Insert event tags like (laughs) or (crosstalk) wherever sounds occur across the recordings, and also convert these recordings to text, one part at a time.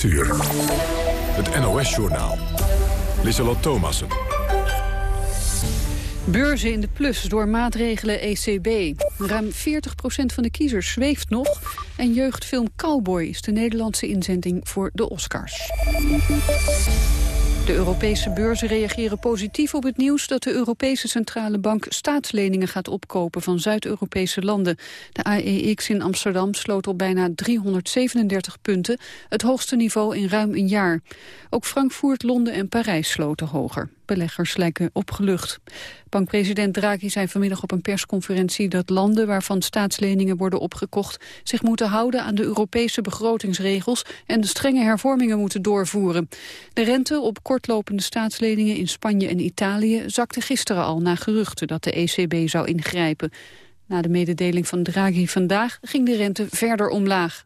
8 uur. Het NOS-journaal. Lissalot Thomassen. Beurzen in de plus door maatregelen ECB. Ruim 40% van de kiezers zweeft nog. En jeugdfilm Cowboy is de Nederlandse inzending voor de Oscars. De Europese beurzen reageren positief op het nieuws dat de Europese Centrale Bank staatsleningen gaat opkopen van Zuid-Europese landen. De AEX in Amsterdam sloot op bijna 337 punten, het hoogste niveau in ruim een jaar. Ook Frankfurt, Londen en Parijs sloten hoger. Beleggers lijken opgelucht. Bankpresident Draghi zei vanmiddag op een persconferentie dat landen waarvan staatsleningen worden opgekocht zich moeten houden aan de Europese begrotingsregels en de strenge hervormingen moeten doorvoeren. De rente op kortlopende staatsleningen in Spanje en Italië zakte gisteren al na geruchten dat de ECB zou ingrijpen. Na de mededeling van Draghi vandaag ging de rente verder omlaag.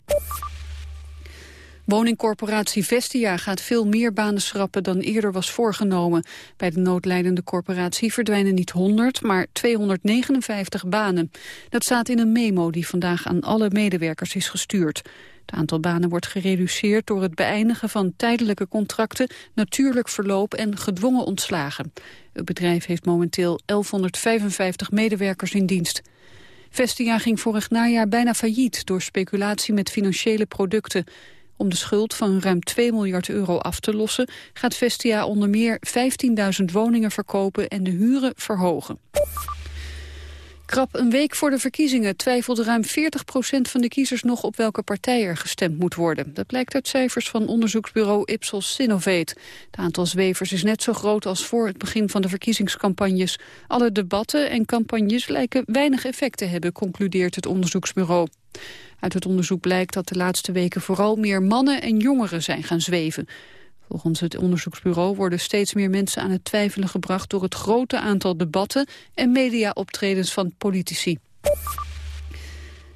Woningcorporatie Vestia gaat veel meer banen schrappen dan eerder was voorgenomen. Bij de noodlijdende corporatie verdwijnen niet 100, maar 259 banen. Dat staat in een memo die vandaag aan alle medewerkers is gestuurd. Het aantal banen wordt gereduceerd door het beëindigen van tijdelijke contracten, natuurlijk verloop en gedwongen ontslagen. Het bedrijf heeft momenteel 1155 medewerkers in dienst. Vestia ging vorig najaar bijna failliet door speculatie met financiële producten. Om de schuld van ruim 2 miljard euro af te lossen... gaat Vestia onder meer 15.000 woningen verkopen en de huren verhogen. Krap een week voor de verkiezingen twijfelt ruim 40% van de kiezers nog op welke partij er gestemd moet worden. Dat blijkt uit cijfers van onderzoeksbureau Ipsos Sinovate. Het aantal zwevers is net zo groot als voor het begin van de verkiezingscampagnes. Alle debatten en campagnes lijken weinig effect te hebben, concludeert het onderzoeksbureau. Uit het onderzoek blijkt dat de laatste weken vooral meer mannen en jongeren zijn gaan zweven. Volgens het onderzoeksbureau worden steeds meer mensen aan het twijfelen gebracht door het grote aantal debatten en mediaoptredens van politici.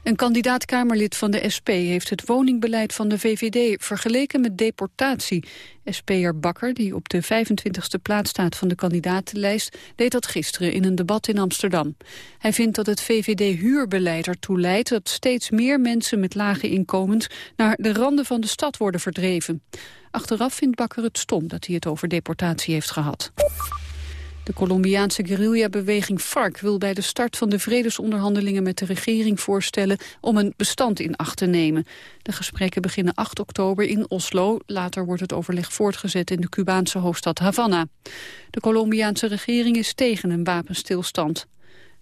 Een kandidaat-Kamerlid van de SP heeft het woningbeleid van de VVD vergeleken met deportatie. SP'er Bakker, die op de 25e plaats staat van de kandidatenlijst, deed dat gisteren in een debat in Amsterdam. Hij vindt dat het VVD-huurbeleid ertoe leidt dat steeds meer mensen met lage inkomens naar de randen van de stad worden verdreven. Achteraf vindt Bakker het stom dat hij het over deportatie heeft gehad. De Colombiaanse guerrillabeweging FARC wil bij de start van de vredesonderhandelingen met de regering voorstellen om een bestand in acht te nemen. De gesprekken beginnen 8 oktober in Oslo. Later wordt het overleg voortgezet in de Cubaanse hoofdstad Havana. De Colombiaanse regering is tegen een wapenstilstand.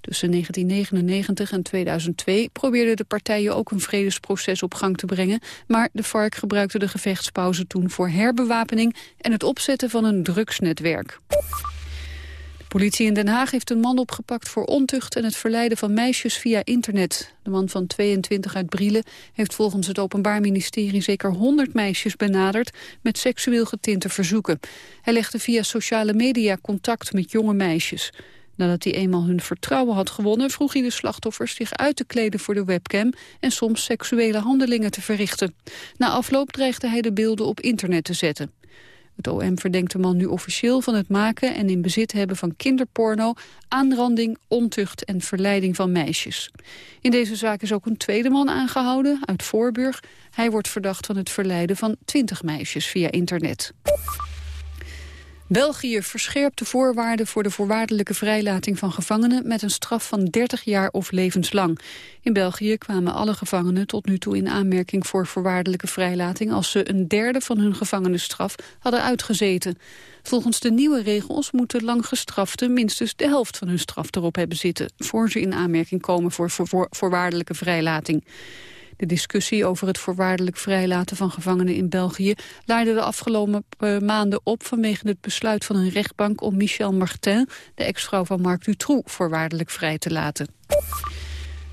Tussen 1999 en 2002 probeerden de partijen ook een vredesproces op gang te brengen, maar de FARC gebruikte de gevechtspauze toen voor herbewapening en het opzetten van een drugsnetwerk politie in Den Haag heeft een man opgepakt voor ontucht en het verleiden van meisjes via internet. De man van 22 uit Brielen heeft volgens het Openbaar Ministerie zeker 100 meisjes benaderd met seksueel getinte verzoeken. Hij legde via sociale media contact met jonge meisjes. Nadat hij eenmaal hun vertrouwen had gewonnen... vroeg hij de slachtoffers zich uit te kleden voor de webcam... en soms seksuele handelingen te verrichten. Na afloop dreigde hij de beelden op internet te zetten. Het OM verdenkt de man nu officieel van het maken en in bezit hebben van kinderporno, aanranding, ontucht en verleiding van meisjes. In deze zaak is ook een tweede man aangehouden, uit Voorburg. Hij wordt verdacht van het verleiden van twintig meisjes via internet. België verscherpt de voorwaarden voor de voorwaardelijke vrijlating van gevangenen met een straf van 30 jaar of levenslang. In België kwamen alle gevangenen tot nu toe in aanmerking voor voorwaardelijke vrijlating als ze een derde van hun gevangenisstraf hadden uitgezeten. Volgens de nieuwe regels moeten lang gestraften minstens de helft van hun straf erop hebben zitten, voor ze in aanmerking komen voor voorwaardelijke vrijlating. De discussie over het voorwaardelijk vrijlaten van gevangenen in België leidde de afgelopen eh, maanden op vanwege het besluit van een rechtbank om Michel Martin, de ex-vrouw van Marc Dutroux, voorwaardelijk vrij te laten.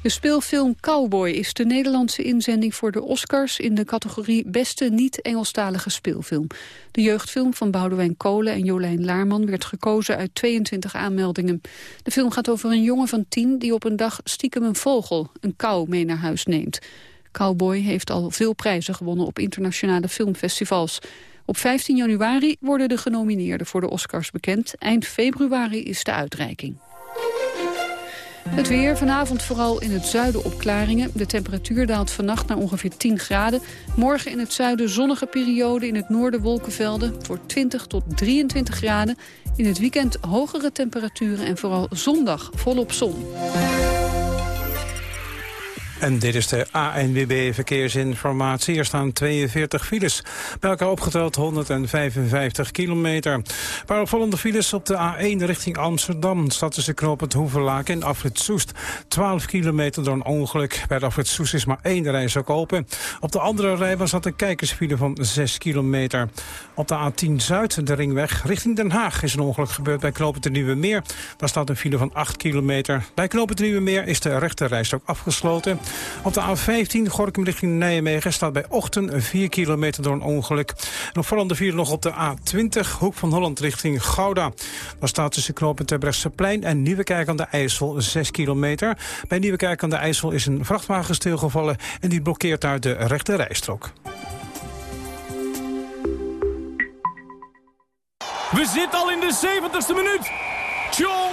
De speelfilm Cowboy is de Nederlandse inzending voor de Oscars in de categorie Beste niet-Engelstalige speelfilm. De jeugdfilm van Boudewijn Kolen en Jolijn Laarman werd gekozen uit 22 aanmeldingen. De film gaat over een jongen van tien die op een dag stiekem een vogel, een kou, mee naar huis neemt. Cowboy heeft al veel prijzen gewonnen op internationale filmfestivals. Op 15 januari worden de genomineerden voor de Oscars bekend. Eind februari is de uitreiking. Het weer, vanavond vooral in het zuiden opklaringen. De temperatuur daalt vannacht naar ongeveer 10 graden. Morgen in het zuiden zonnige periode, in het noorden wolkenvelden. voor 20 tot 23 graden. In het weekend hogere temperaturen en vooral zondag volop zon. En dit is de ANWB Verkeersinformatie. Er staan 42 files. Bij elkaar opgeteld 155 kilometer. Een paar opvallende files op de A1 richting Amsterdam. Staat tussen knoop het Hoevelaak en Afrit Soest. 12 kilometer door een ongeluk. Bij de Afrit Soest is maar één reis ook open. Op de andere rijbaan staat een kijkersfile van 6 kilometer. Op de A10 Zuid, de ringweg, richting Den Haag... is een ongeluk gebeurd bij knoop het Nieuwe Meer. Daar staat een file van 8 kilometer. Bij knoop het Nieuwe Meer is de rechterreis ook afgesloten. Op de A15 Gorkum richting Nijmegen staat bij Ochten 4 kilometer door een ongeluk. En opvallende vier nog op de A20 Hoek van Holland richting Gouda. Daar staat tussen knooppunt Terbrechtseplein en Nieuwekerk aan de IJssel 6 kilometer. Bij Nieuwekerk aan de IJssel is een vrachtwagen stilgevallen en die blokkeert daar de rechte rijstrook. We zitten al in de 70ste minuut. Jongen,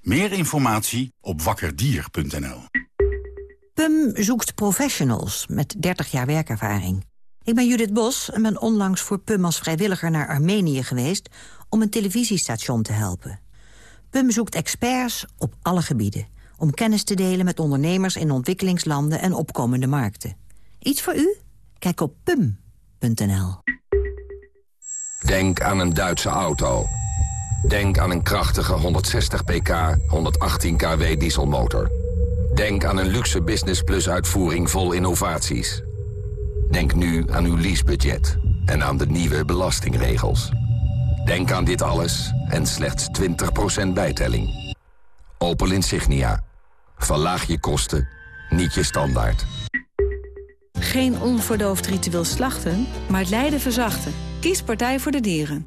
Meer informatie op wakkerdier.nl. PUM zoekt professionals met 30 jaar werkervaring. Ik ben Judith Bos en ben onlangs voor PUM als vrijwilliger naar Armenië geweest... om een televisiestation te helpen. PUM zoekt experts op alle gebieden... om kennis te delen met ondernemers in ontwikkelingslanden en opkomende markten. Iets voor u? Kijk op pum.nl. Denk aan een Duitse auto. Denk aan een krachtige 160 pk, 118 kW dieselmotor. Denk aan een luxe Business Plus uitvoering vol innovaties. Denk nu aan uw leasebudget en aan de nieuwe belastingregels. Denk aan dit alles en slechts 20% bijtelling. Opel Insignia. Verlaag je kosten, niet je standaard. Geen onverdoofd ritueel slachten, maar lijden verzachten. Kies Partij voor de Dieren.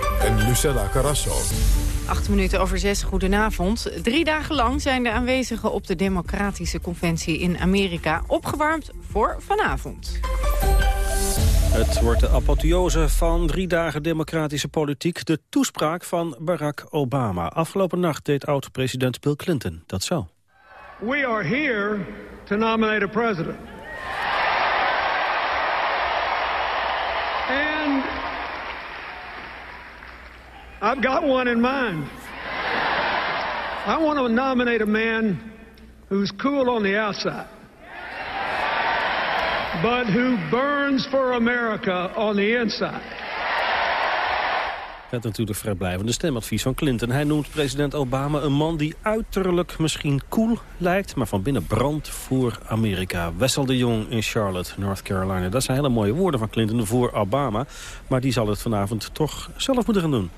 en Lucella Carrasso. Acht minuten over zes, goedenavond. Drie dagen lang zijn de aanwezigen op de Democratische Conventie in Amerika opgewarmd voor vanavond. Het wordt de apotheose van drie dagen democratische politiek. De toespraak van Barack Obama. Afgelopen nacht deed oud-president Bill Clinton dat zo. We are here to nominate a president. I've got one in mind. I want to nominate a man who's cool on the outside, but who burns for America on the inside. Het natuurlijk vrijblijvende stemadvies van Clinton. Hij noemt president Obama een man die uiterlijk misschien cool lijkt... maar van binnen brandt voor Amerika. Wessel de Jong in Charlotte, North Carolina. Dat zijn hele mooie woorden van Clinton voor Obama. Maar die zal het vanavond toch zelf moeten gaan doen.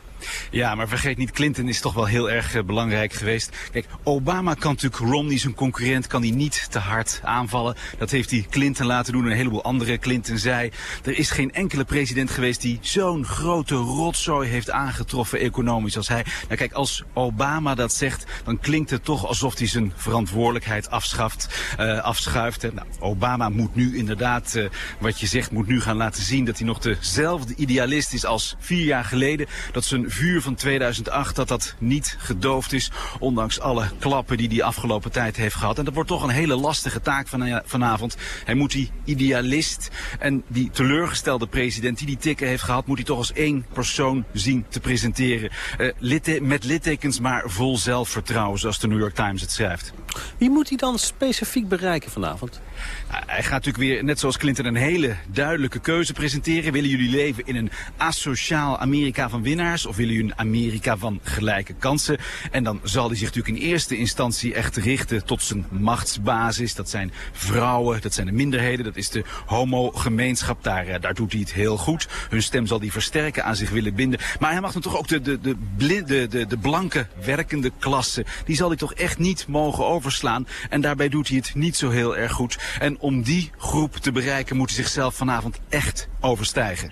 Ja, maar vergeet niet, Clinton is toch wel heel erg uh, belangrijk geweest. Kijk, Obama kan natuurlijk Romney, zijn concurrent, kan hij niet te hard aanvallen. Dat heeft hij Clinton laten doen en een heleboel andere. Clinton zei, er is geen enkele president geweest die zo'n grote rotzooi heeft aangetroffen economisch als hij. Nou kijk, als Obama dat zegt, dan klinkt het toch alsof hij zijn verantwoordelijkheid afschaft, uh, afschuift. Nou, Obama moet nu inderdaad, uh, wat je zegt, moet nu gaan laten zien dat hij nog dezelfde idealist is als vier jaar geleden. Dat zijn vuur van 2008, dat dat niet gedoofd is, ondanks alle klappen die hij afgelopen tijd heeft gehad. En dat wordt toch een hele lastige taak van, uh, vanavond. Hij moet die idealist en die teleurgestelde president die die tikken heeft gehad, moet hij toch als één persoon zien te presenteren. Uh, litte met littekens, maar vol zelfvertrouwen, zoals de New York Times het schrijft. Wie moet hij dan specifiek bereiken vanavond? Hij gaat natuurlijk weer, net zoals Clinton, een hele duidelijke keuze presenteren. Willen jullie leven in een asociaal Amerika van winnaars of willen jullie een Amerika van gelijke kansen? En dan zal hij zich natuurlijk in eerste instantie echt richten tot zijn machtsbasis. Dat zijn vrouwen, dat zijn de minderheden, dat is de homogemeenschap. Daar, eh, daar doet hij het heel goed. Hun stem zal hij versterken, aan zich willen binden. Maar hij mag dan toch ook de, de, de, de, de, de blanke werkende klasse, die zal hij toch echt niet mogen overslaan. En daarbij doet hij het niet zo heel erg goed. En om die groep te bereiken moet hij zichzelf vanavond echt overstijgen.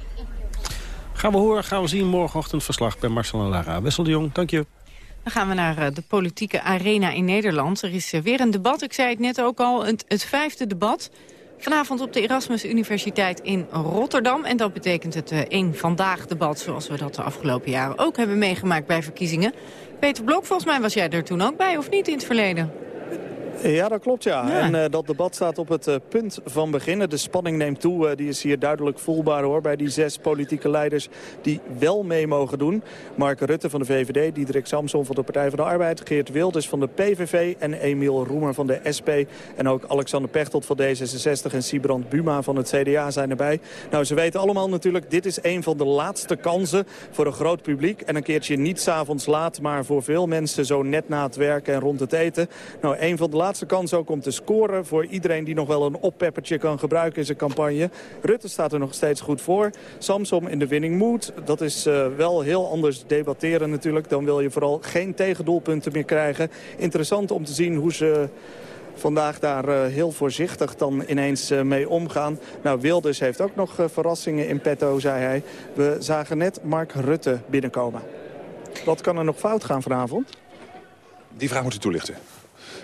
Gaan we horen, gaan we zien morgenochtend verslag bij Marcel en Lara. Wessel de Jong, dank je. Dan gaan we naar eh, de politieke arena in Nederland. Er is eh, weer een debat, ik zei het net ook al, het, het vijfde debat. Vanavond op de Erasmus Universiteit in Rotterdam. En dat betekent het één eh, vandaag debat zoals we dat de afgelopen jaren ook hebben meegemaakt bij verkiezingen. Peter Blok, volgens mij was jij er toen ook bij, of niet in het verleden? Ja, dat klopt ja. En uh, dat debat staat op het uh, punt van beginnen. De spanning neemt toe. Uh, die is hier duidelijk voelbaar hoor. Bij die zes politieke leiders die wel mee mogen doen. Mark Rutte van de VVD, Diederik Samson van de Partij van de Arbeid. Geert Wilders van de PVV en Emiel Roemer van de SP. En ook Alexander Pechtold van D66 en Sibrand Buma van het CDA zijn erbij. Nou, ze weten allemaal natuurlijk, dit is een van de laatste kansen voor een groot publiek. En een keertje niet s'avonds laat, maar voor veel mensen zo net na het werken en rond het eten. Nou, een van de laatste kans ook om te scoren voor iedereen die nog wel een oppeppertje kan gebruiken in zijn campagne. Rutte staat er nog steeds goed voor. Samsom in de winning mood. Dat is uh, wel heel anders debatteren natuurlijk. Dan wil je vooral geen tegendoelpunten meer krijgen. Interessant om te zien hoe ze vandaag daar uh, heel voorzichtig dan ineens uh, mee omgaan. Nou, Wilders heeft ook nog verrassingen in petto, zei hij. We zagen net Mark Rutte binnenkomen. Wat kan er nog fout gaan vanavond? Die vraag moet u toelichten.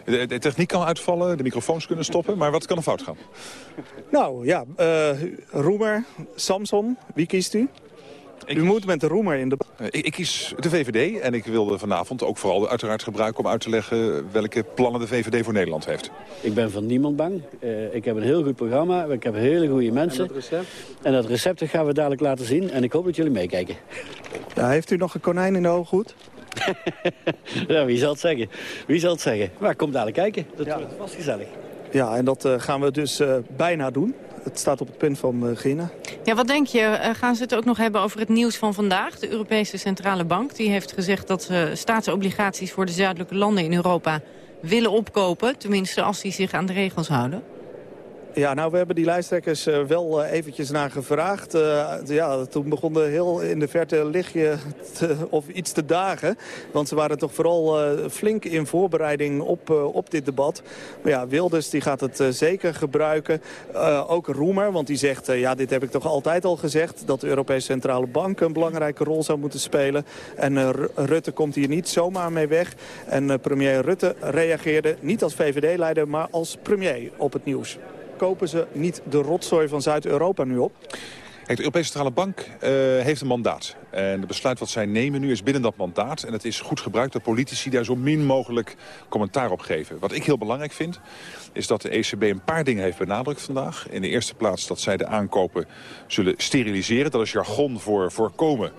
De, de, techniek kan uitvallen, de microfoons kunnen stoppen, maar wat kan er fout gaan? Nou ja, uh, Roemer, Samson, wie kiest u? Ik u moet met de Roemer in de... Uh, ik, ik, kies de VVD en ik wilde vanavond ook vooral uiteraard gebruiken... om uit te leggen welke plannen de VVD voor Nederland heeft. Ik ben van niemand bang. Uh, ik heb een heel goed programma. Ik heb hele goede mensen. En dat recept? En dat recept gaan we dadelijk laten zien. En ik hoop dat jullie meekijken. Ja, heeft u nog een konijn in de oog goed? (laughs) ja, wie zal het zeggen? Wie zal het zeggen? Maar kom dadelijk kijken. Dat ja. wordt vast gezellig. Ja, en dat uh, gaan we dus uh, bijna doen. Het staat op het punt van uh, beginnen. Ja, wat denk je? gaan ze het ook nog hebben over het nieuws van vandaag? De Europese Centrale Bank die heeft gezegd dat ze staatsobligaties voor de zuidelijke landen in Europa willen opkopen. Tenminste, als die zich aan de regels houden. Ja, nou, we hebben die lijsttrekkers uh, wel uh, eventjes naar gevraagd. Uh, ja, toen begon heel in de verte lichtje of iets te dagen. Want ze waren toch vooral flink in voorbereiding op, op dit debat. Maar ja, Wilders die gaat het zeker gebruiken. ook Roemer, want die zegt, ja, dit heb ik toch altijd al gezegd... dat de Europese Centrale Bank een belangrijke rol zou moeten spelen. En Rutte komt hier niet zomaar mee weg. En premier Rutte reageerde niet als VVD-leider, maar als premier op het nieuws kopen ze niet de rotzooi van Zuid-Europa nu op? Kijk, de Europese Centrale Bank uh, heeft een mandaat. En het besluit wat zij nemen nu is binnen dat mandaat. En het is goed gebruikt dat politici daar zo min mogelijk commentaar op geven. Wat ik heel belangrijk vind, is dat de ECB een paar dingen heeft benadrukt vandaag. In de eerste plaats dat zij de aankopen zullen steriliseren. Dat is jargon voor voorkomen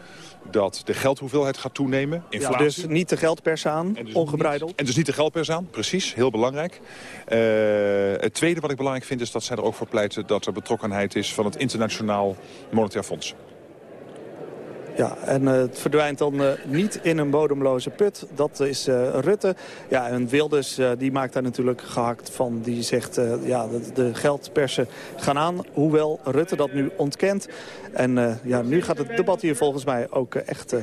dat de geldhoeveelheid gaat toenemen. Inflatie. Ja, dus niet de geldpers aan, en dus ongebreideld. Niet, en dus niet de geldpers aan, precies, heel belangrijk. Uh, het tweede wat ik belangrijk vind is dat zij er ook voor pleiten... dat er betrokkenheid is van het Internationaal Monetair Fonds. Ja, en het verdwijnt dan niet in een bodemloze put. Dat is Rutte. Ja, en Wilders die maakt daar natuurlijk gehakt van. Die zegt, ja, de, de geldpersen gaan aan. Hoewel Rutte dat nu ontkent. En ja, nu gaat het debat hier volgens mij ook echt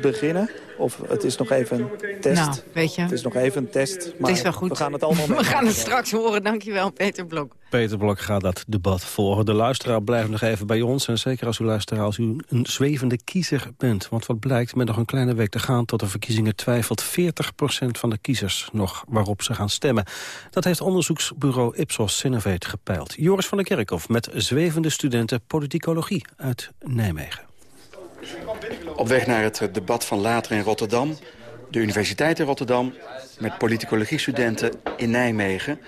beginnen. Of het is nog even een test. Nou, weet je. Het is nog even een test. Maar het is wel goed. We gaan het allemaal (laughs) We gaan het straks horen. Dankjewel, Peter Blok. Peter Blok gaat dat debat volgen. De luisteraar blijft nog even bij ons. En zeker als u luisteraar, als u een zwevende kiezer bent. Want wat blijkt, met nog een kleine week te gaan tot de verkiezingen... twijfelt 40% van de kiezers nog waarop ze gaan stemmen. Dat heeft onderzoeksbureau Ipsos Sinovate gepeild. Joris van der Kerkhof met zwevende studenten politicologie uit Nijmegen. Op weg naar het debat van later in Rotterdam. De Universiteit in Rotterdam met politicologie-studenten in Nijmegen.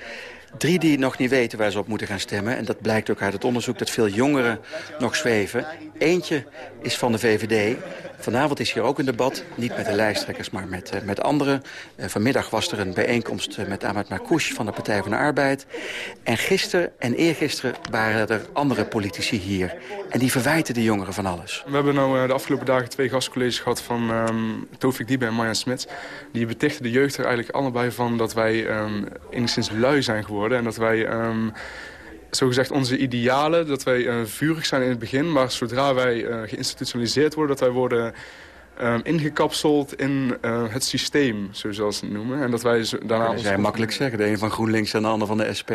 Drie die nog niet weten waar ze op moeten gaan stemmen. En dat blijkt ook uit het onderzoek dat veel jongeren nog zweven. Eentje is van de VVD. Vanavond is hier ook een debat. Niet met de lijsttrekkers, maar met, uh, met anderen. Uh, vanmiddag was er een bijeenkomst uh, met Ahmed Marcouch van de Partij van de Arbeid. En gisteren en eergisteren waren er andere politici hier. En die verwijten de jongeren van alles. We hebben nou de afgelopen dagen twee gastcolleges gehad van um, Tofik Diebe en Marjan Smits. Die betichten de jeugd er eigenlijk allebei van dat wij um, enigszins lui zijn geworden. En dat wij... Um, zogezegd onze idealen, dat wij uh, vurig zijn in het begin... maar zodra wij uh, geïnstitutionaliseerd worden, dat wij worden um, ingekapseld in uh, het systeem, zoals ze het noemen. En dat wij daarna... Dat zij makkelijk zeggen. De een van GroenLinks en de ander van de SP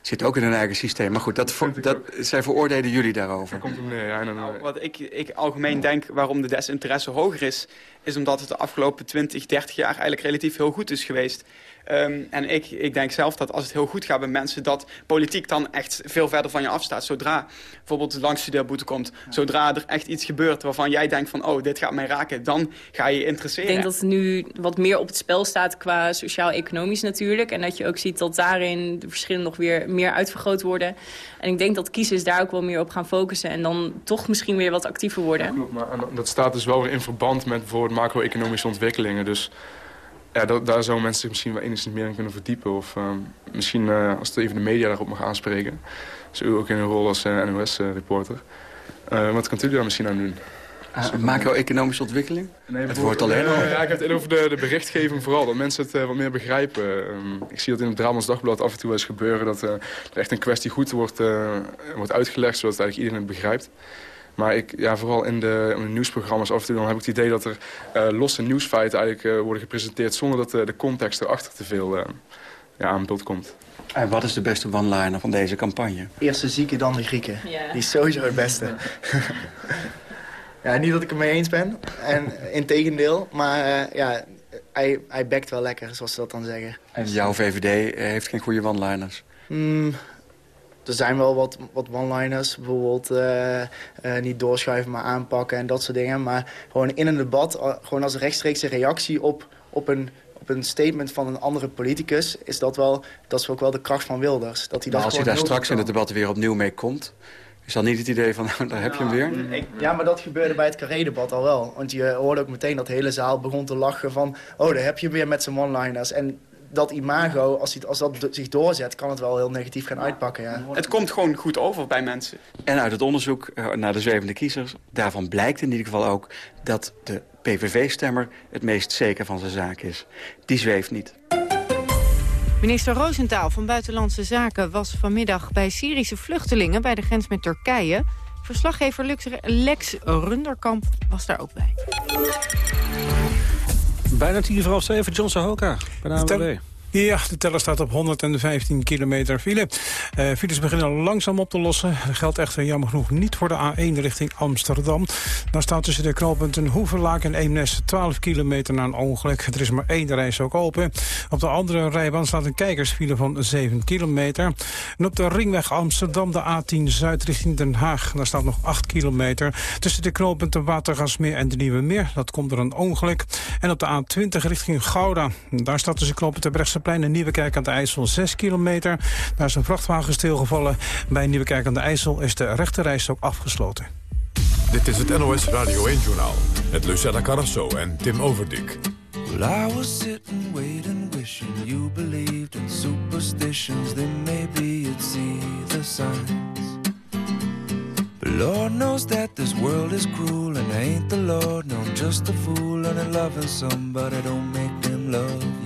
zit ook in hun eigen systeem. Maar goed, dat, dat, zij veroordelen jullie daarover. Komt om neer, ja. En dan, nou, wat ik, ik algemeen denk waarom de desinteresse hoger is... is omdat het de afgelopen 20, 30 jaar eigenlijk relatief heel goed is geweest. Um, en ik, ik denk zelf dat als het heel goed gaat bij mensen... dat politiek dan echt veel verder van je afstaat. Zodra bijvoorbeeld de langstudeerboete komt... zodra er echt iets gebeurt waarvan jij denkt van... oh, dit gaat mij raken, dan ga je je interesseren. Ik denk dat er nu wat meer op het spel staat qua sociaal-economisch natuurlijk. En dat je ook ziet dat daarin de verschillen nog weer meer uitvergroot worden. En ik denk dat kiezers daar ook wel meer op gaan focussen... en dan toch misschien weer wat actiever worden. Ja, klopt, maar dat staat dus wel weer in verband met bijvoorbeeld macro-economische ontwikkelingen. Dus ja, dat, daar zouden mensen zich misschien wel enigszins meer in kunnen verdiepen. Of uh, misschien uh, als het even de media daarop mag aanspreken. Dus u ook in een rol als uh, NOS-reporter. wat kunt u daar misschien aan doen? Uh, Macro-economische ontwikkeling? Nee, het wordt alleen al. ja, ik heb het over de, de berichtgeving vooral. Dat mensen het wat meer begrijpen. Um, ik zie dat in het Brabants Dagblad af en toe eens gebeuren. Dat er echt een kwestie goed wordt, wordt uitgelegd. Zodat eigenlijk iedereen het begrijpt. Maar ik, ja, vooral in de, in de, nieuwsprogramma's af en toe dan heb ik het idee dat er uh, losse nieuwsfeiten eigenlijk uh, worden gepresenteerd... zonder dat uh, de context erachter te veel ja, aan beeld komt. En wat is de beste one-liner van deze campagne? Eerst de zieken, dan de Grieken. Yeah. Die is sowieso het beste. (laughs) ja, niet dat ik het mee eens ben. En in tegendeel, maar ja, hij, hij bekt wel lekker, zoals ze dat dan zeggen. En jouw VVD heeft geen goede one-liners? Mm, er zijn wel wat, wat one-liners, bijvoorbeeld uh, uh, niet doorschuiven, maar aanpakken en dat soort dingen. Maar gewoon in een debat, uh, gewoon als rechtstreekse reactie op, op, een, op een statement van een andere politicus... is dat, wel, dat is ook wel de kracht van Wilders. Dat hij dat als hij daar straks in het debat weer opnieuw mee komt... Is dan niet het idee van, (laughs) nou, daar heb je hem weer? Ja, maar dat gebeurde bij het Carré-debat al wel. Want je hoorde ook meteen dat de hele zaal begon te lachen van... oh, daar heb je hem weer met zijn one-liners. En dat imago, als, als dat zich doorzet, kan het wel heel negatief gaan uitpakken. Ja. Het komt gewoon goed over bij mensen. En uit het onderzoek naar de zwevende kiezers, daarvan blijkt in ieder geval ook dat de PVV-stemmer het meest zeker van zijn zaak is. Die zweeft niet. Minister Roosentaal van Buitenlandse Zaken was vanmiddag bij Syrische vluchtelingen bij de grens met Turkije. Verslaggever Lex Runderkamp was daar ook bij. Bijna tien voor half zeven, John Sahoka bij de ANWB. Ja, de teller staat op 115 kilometer file. Uh, files beginnen langzaam op te lossen. Dat geldt echter jammer genoeg niet voor de A1 richting Amsterdam. Daar staat tussen de knooppunten Hoevenlaak en Eemnes 12 kilometer na een ongeluk. Er is maar één reis ook open. Op de andere rijbaan staat een kijkersfile van 7 kilometer. En op de ringweg Amsterdam, de A10 Zuid richting Den Haag. Daar staat nog 8 kilometer. Tussen de knooppunten Watergasmeer en de Nieuwe Meer. Dat komt er een ongeluk. En op de A20 richting Gouda. Daar staat tussen knooppunten Brechtseplein en Nieuwekerk aan de IJssel 6 kilometer. Daar is een vrachtwagen stilgevallen. Bij Nieuwekerk aan de IJssel is de rechterreis ook afgesloten. Dit is het NOS Radio 1-journaal met Lucella Carrasso en Tim Overdik. Well, I was sitting, waiting, wishing you believed in superstitions. Then maybe you'd see the signs. But Lord knows that this world is cruel, and I ain't the Lord, no, I'm just a fool. And I'm loving somebody, don't make them love you.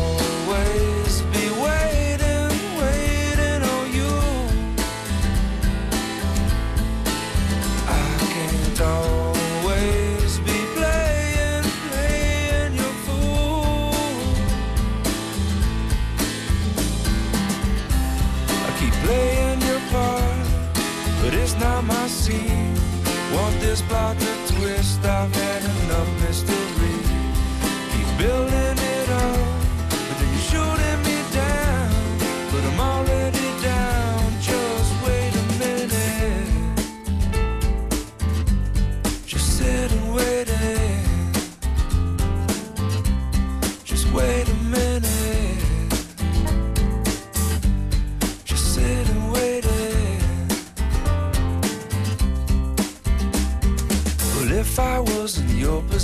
not my scene. Want this plot to twist? I've had enough mystery. Keep building it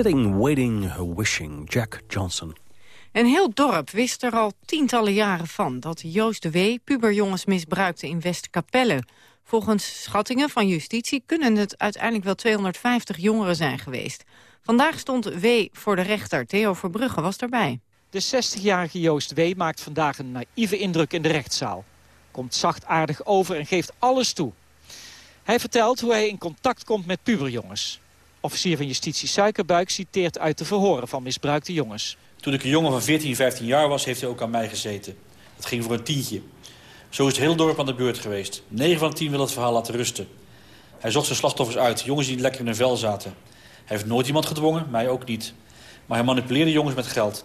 Sitting, Waiting, Wishing, Jack Johnson. Een heel dorp wist er al tientallen jaren van... dat Joost de W. puberjongens misbruikte in Westkapelle. Volgens schattingen van justitie kunnen het uiteindelijk wel 250 jongeren zijn geweest. Vandaag stond W. voor de rechter. Theo Verbrugge was daarbij. De 60-jarige Joost W. maakt vandaag een naïeve indruk in de rechtszaal. Komt zachtaardig over en geeft alles toe. Hij vertelt hoe hij in contact komt met puberjongens. Officier van Justitie Suikerbuik citeert uit de verhoren van misbruikte jongens. Toen ik een jongen van 14, 15 jaar was, heeft hij ook aan mij gezeten. Dat ging voor een tientje. Zo is het heel dorp aan de beurt geweest. 9 van de 10 wil het verhaal laten rusten. Hij zocht zijn slachtoffers uit, jongens die lekker in hun vel zaten. Hij heeft nooit iemand gedwongen, mij ook niet. Maar hij manipuleerde jongens met geld.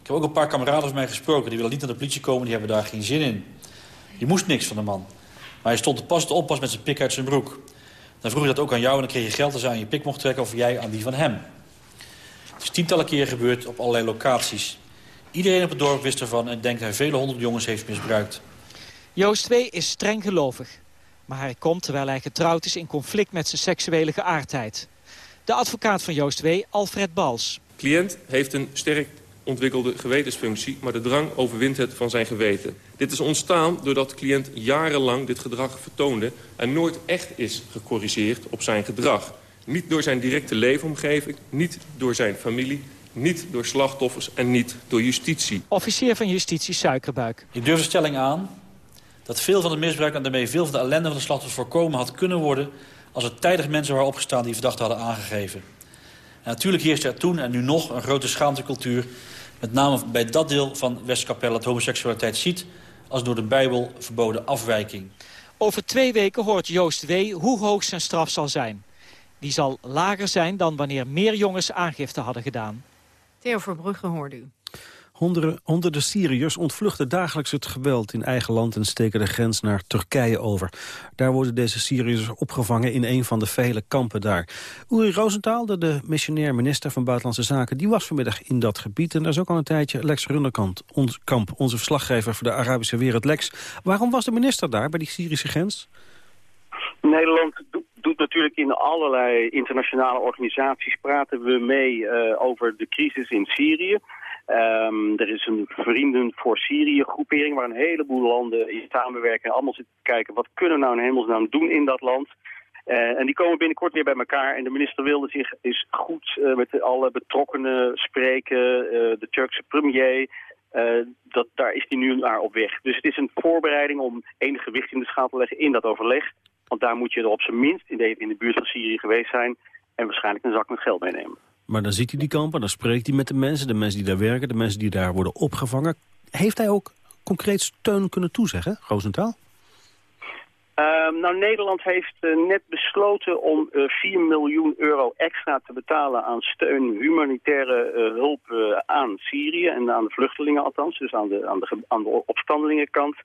Ik heb ook een paar kameraden van mij gesproken. Die willen niet naar de politie komen, die hebben daar geen zin in. Je moest niks van de man. Maar hij stond te pas te oppas met zijn pik uit zijn broek. Dan vroeg hij dat ook aan jou en dan kreeg je geld als hij aan je pik mocht trekken... of jij aan die van hem. Het is tientallen keren gebeurd op allerlei locaties. Iedereen op het dorp wist ervan en denkt hij vele honderd jongens heeft misbruikt. Joost W. is streng gelovig. Maar hij komt, terwijl hij getrouwd is, in conflict met zijn seksuele geaardheid. De advocaat van Joost W., Alfred Bals. cliënt heeft een sterk ontwikkelde gewetensfunctie, maar de drang overwint het van zijn geweten. Dit is ontstaan doordat de cliënt jarenlang dit gedrag vertoonde... en nooit echt is gecorrigeerd op zijn gedrag. Niet door zijn directe leefomgeving, niet door zijn familie... niet door slachtoffers en niet door justitie. Officier van Justitie Suikerbuik. Ik durf de stelling aan dat veel van het misbruik... en daarmee veel van de ellende van de slachtoffers voorkomen had kunnen worden... als er tijdig mensen waren opgestaan die verdachten hadden aangegeven. En natuurlijk heerst er toen en nu nog een grote schaamtecultuur... met name bij dat deel van Westkapelle dat homoseksualiteit ziet... als door de Bijbel verboden afwijking. Over twee weken hoort Joost W. hoe hoog zijn straf zal zijn. Die zal lager zijn dan wanneer meer jongens aangifte hadden gedaan. Theo Verbrugge hoorde u. Honderden, honderden Syriërs ontvluchten dagelijks het geweld in eigen land... en steken de grens naar Turkije over. Daar worden deze Syriërs opgevangen in een van de vele kampen daar. Uri Rosenthal, de, missionair minister van Buitenlandse Zaken... die was vanmiddag in dat gebied. En daar is ook al een tijdje Lex Runderkamp, ons, kamp, onze verslaggever voor de Arabische wereld. Lex, waarom was de minister daar bij die Syrische grens? Nederland doet natuurlijk in allerlei internationale organisaties... praten we mee uh, over de crisis in Syrië. Um, er is een Vrienden voor Syrië groepering... waar een heleboel landen in samenwerken en allemaal zitten te kijken... wat kunnen we nou in hemelsnaam doen in dat land... Uh, en die komen binnenkort weer bij elkaar. En de minister wilde zich is goed uh, met alle betrokkenen spreken. Uh, de Turkse premier. dat, daar is hij nu naar op weg. Dus het is een voorbereiding om enig gewicht in de schaal te leggen in dat overleg. Want daar moet je er op zijn minst in de, in de buurt van Syrië geweest zijn. En waarschijnlijk een zak met geld meenemen. Maar dan ziet hij die kampen, dan spreekt hij met de mensen, de mensen die daar werken, de mensen die daar worden opgevangen. Heeft hij ook concreet steun kunnen toezeggen, Roosentaal? Uh, nou, Nederland heeft uh, net besloten om uh, 4 miljoen euro extra te betalen aan steun, humanitaire uh, hulp aan Syrië en aan de vluchtelingen althans, dus aan de, aan de, aan de opstandelingenkant.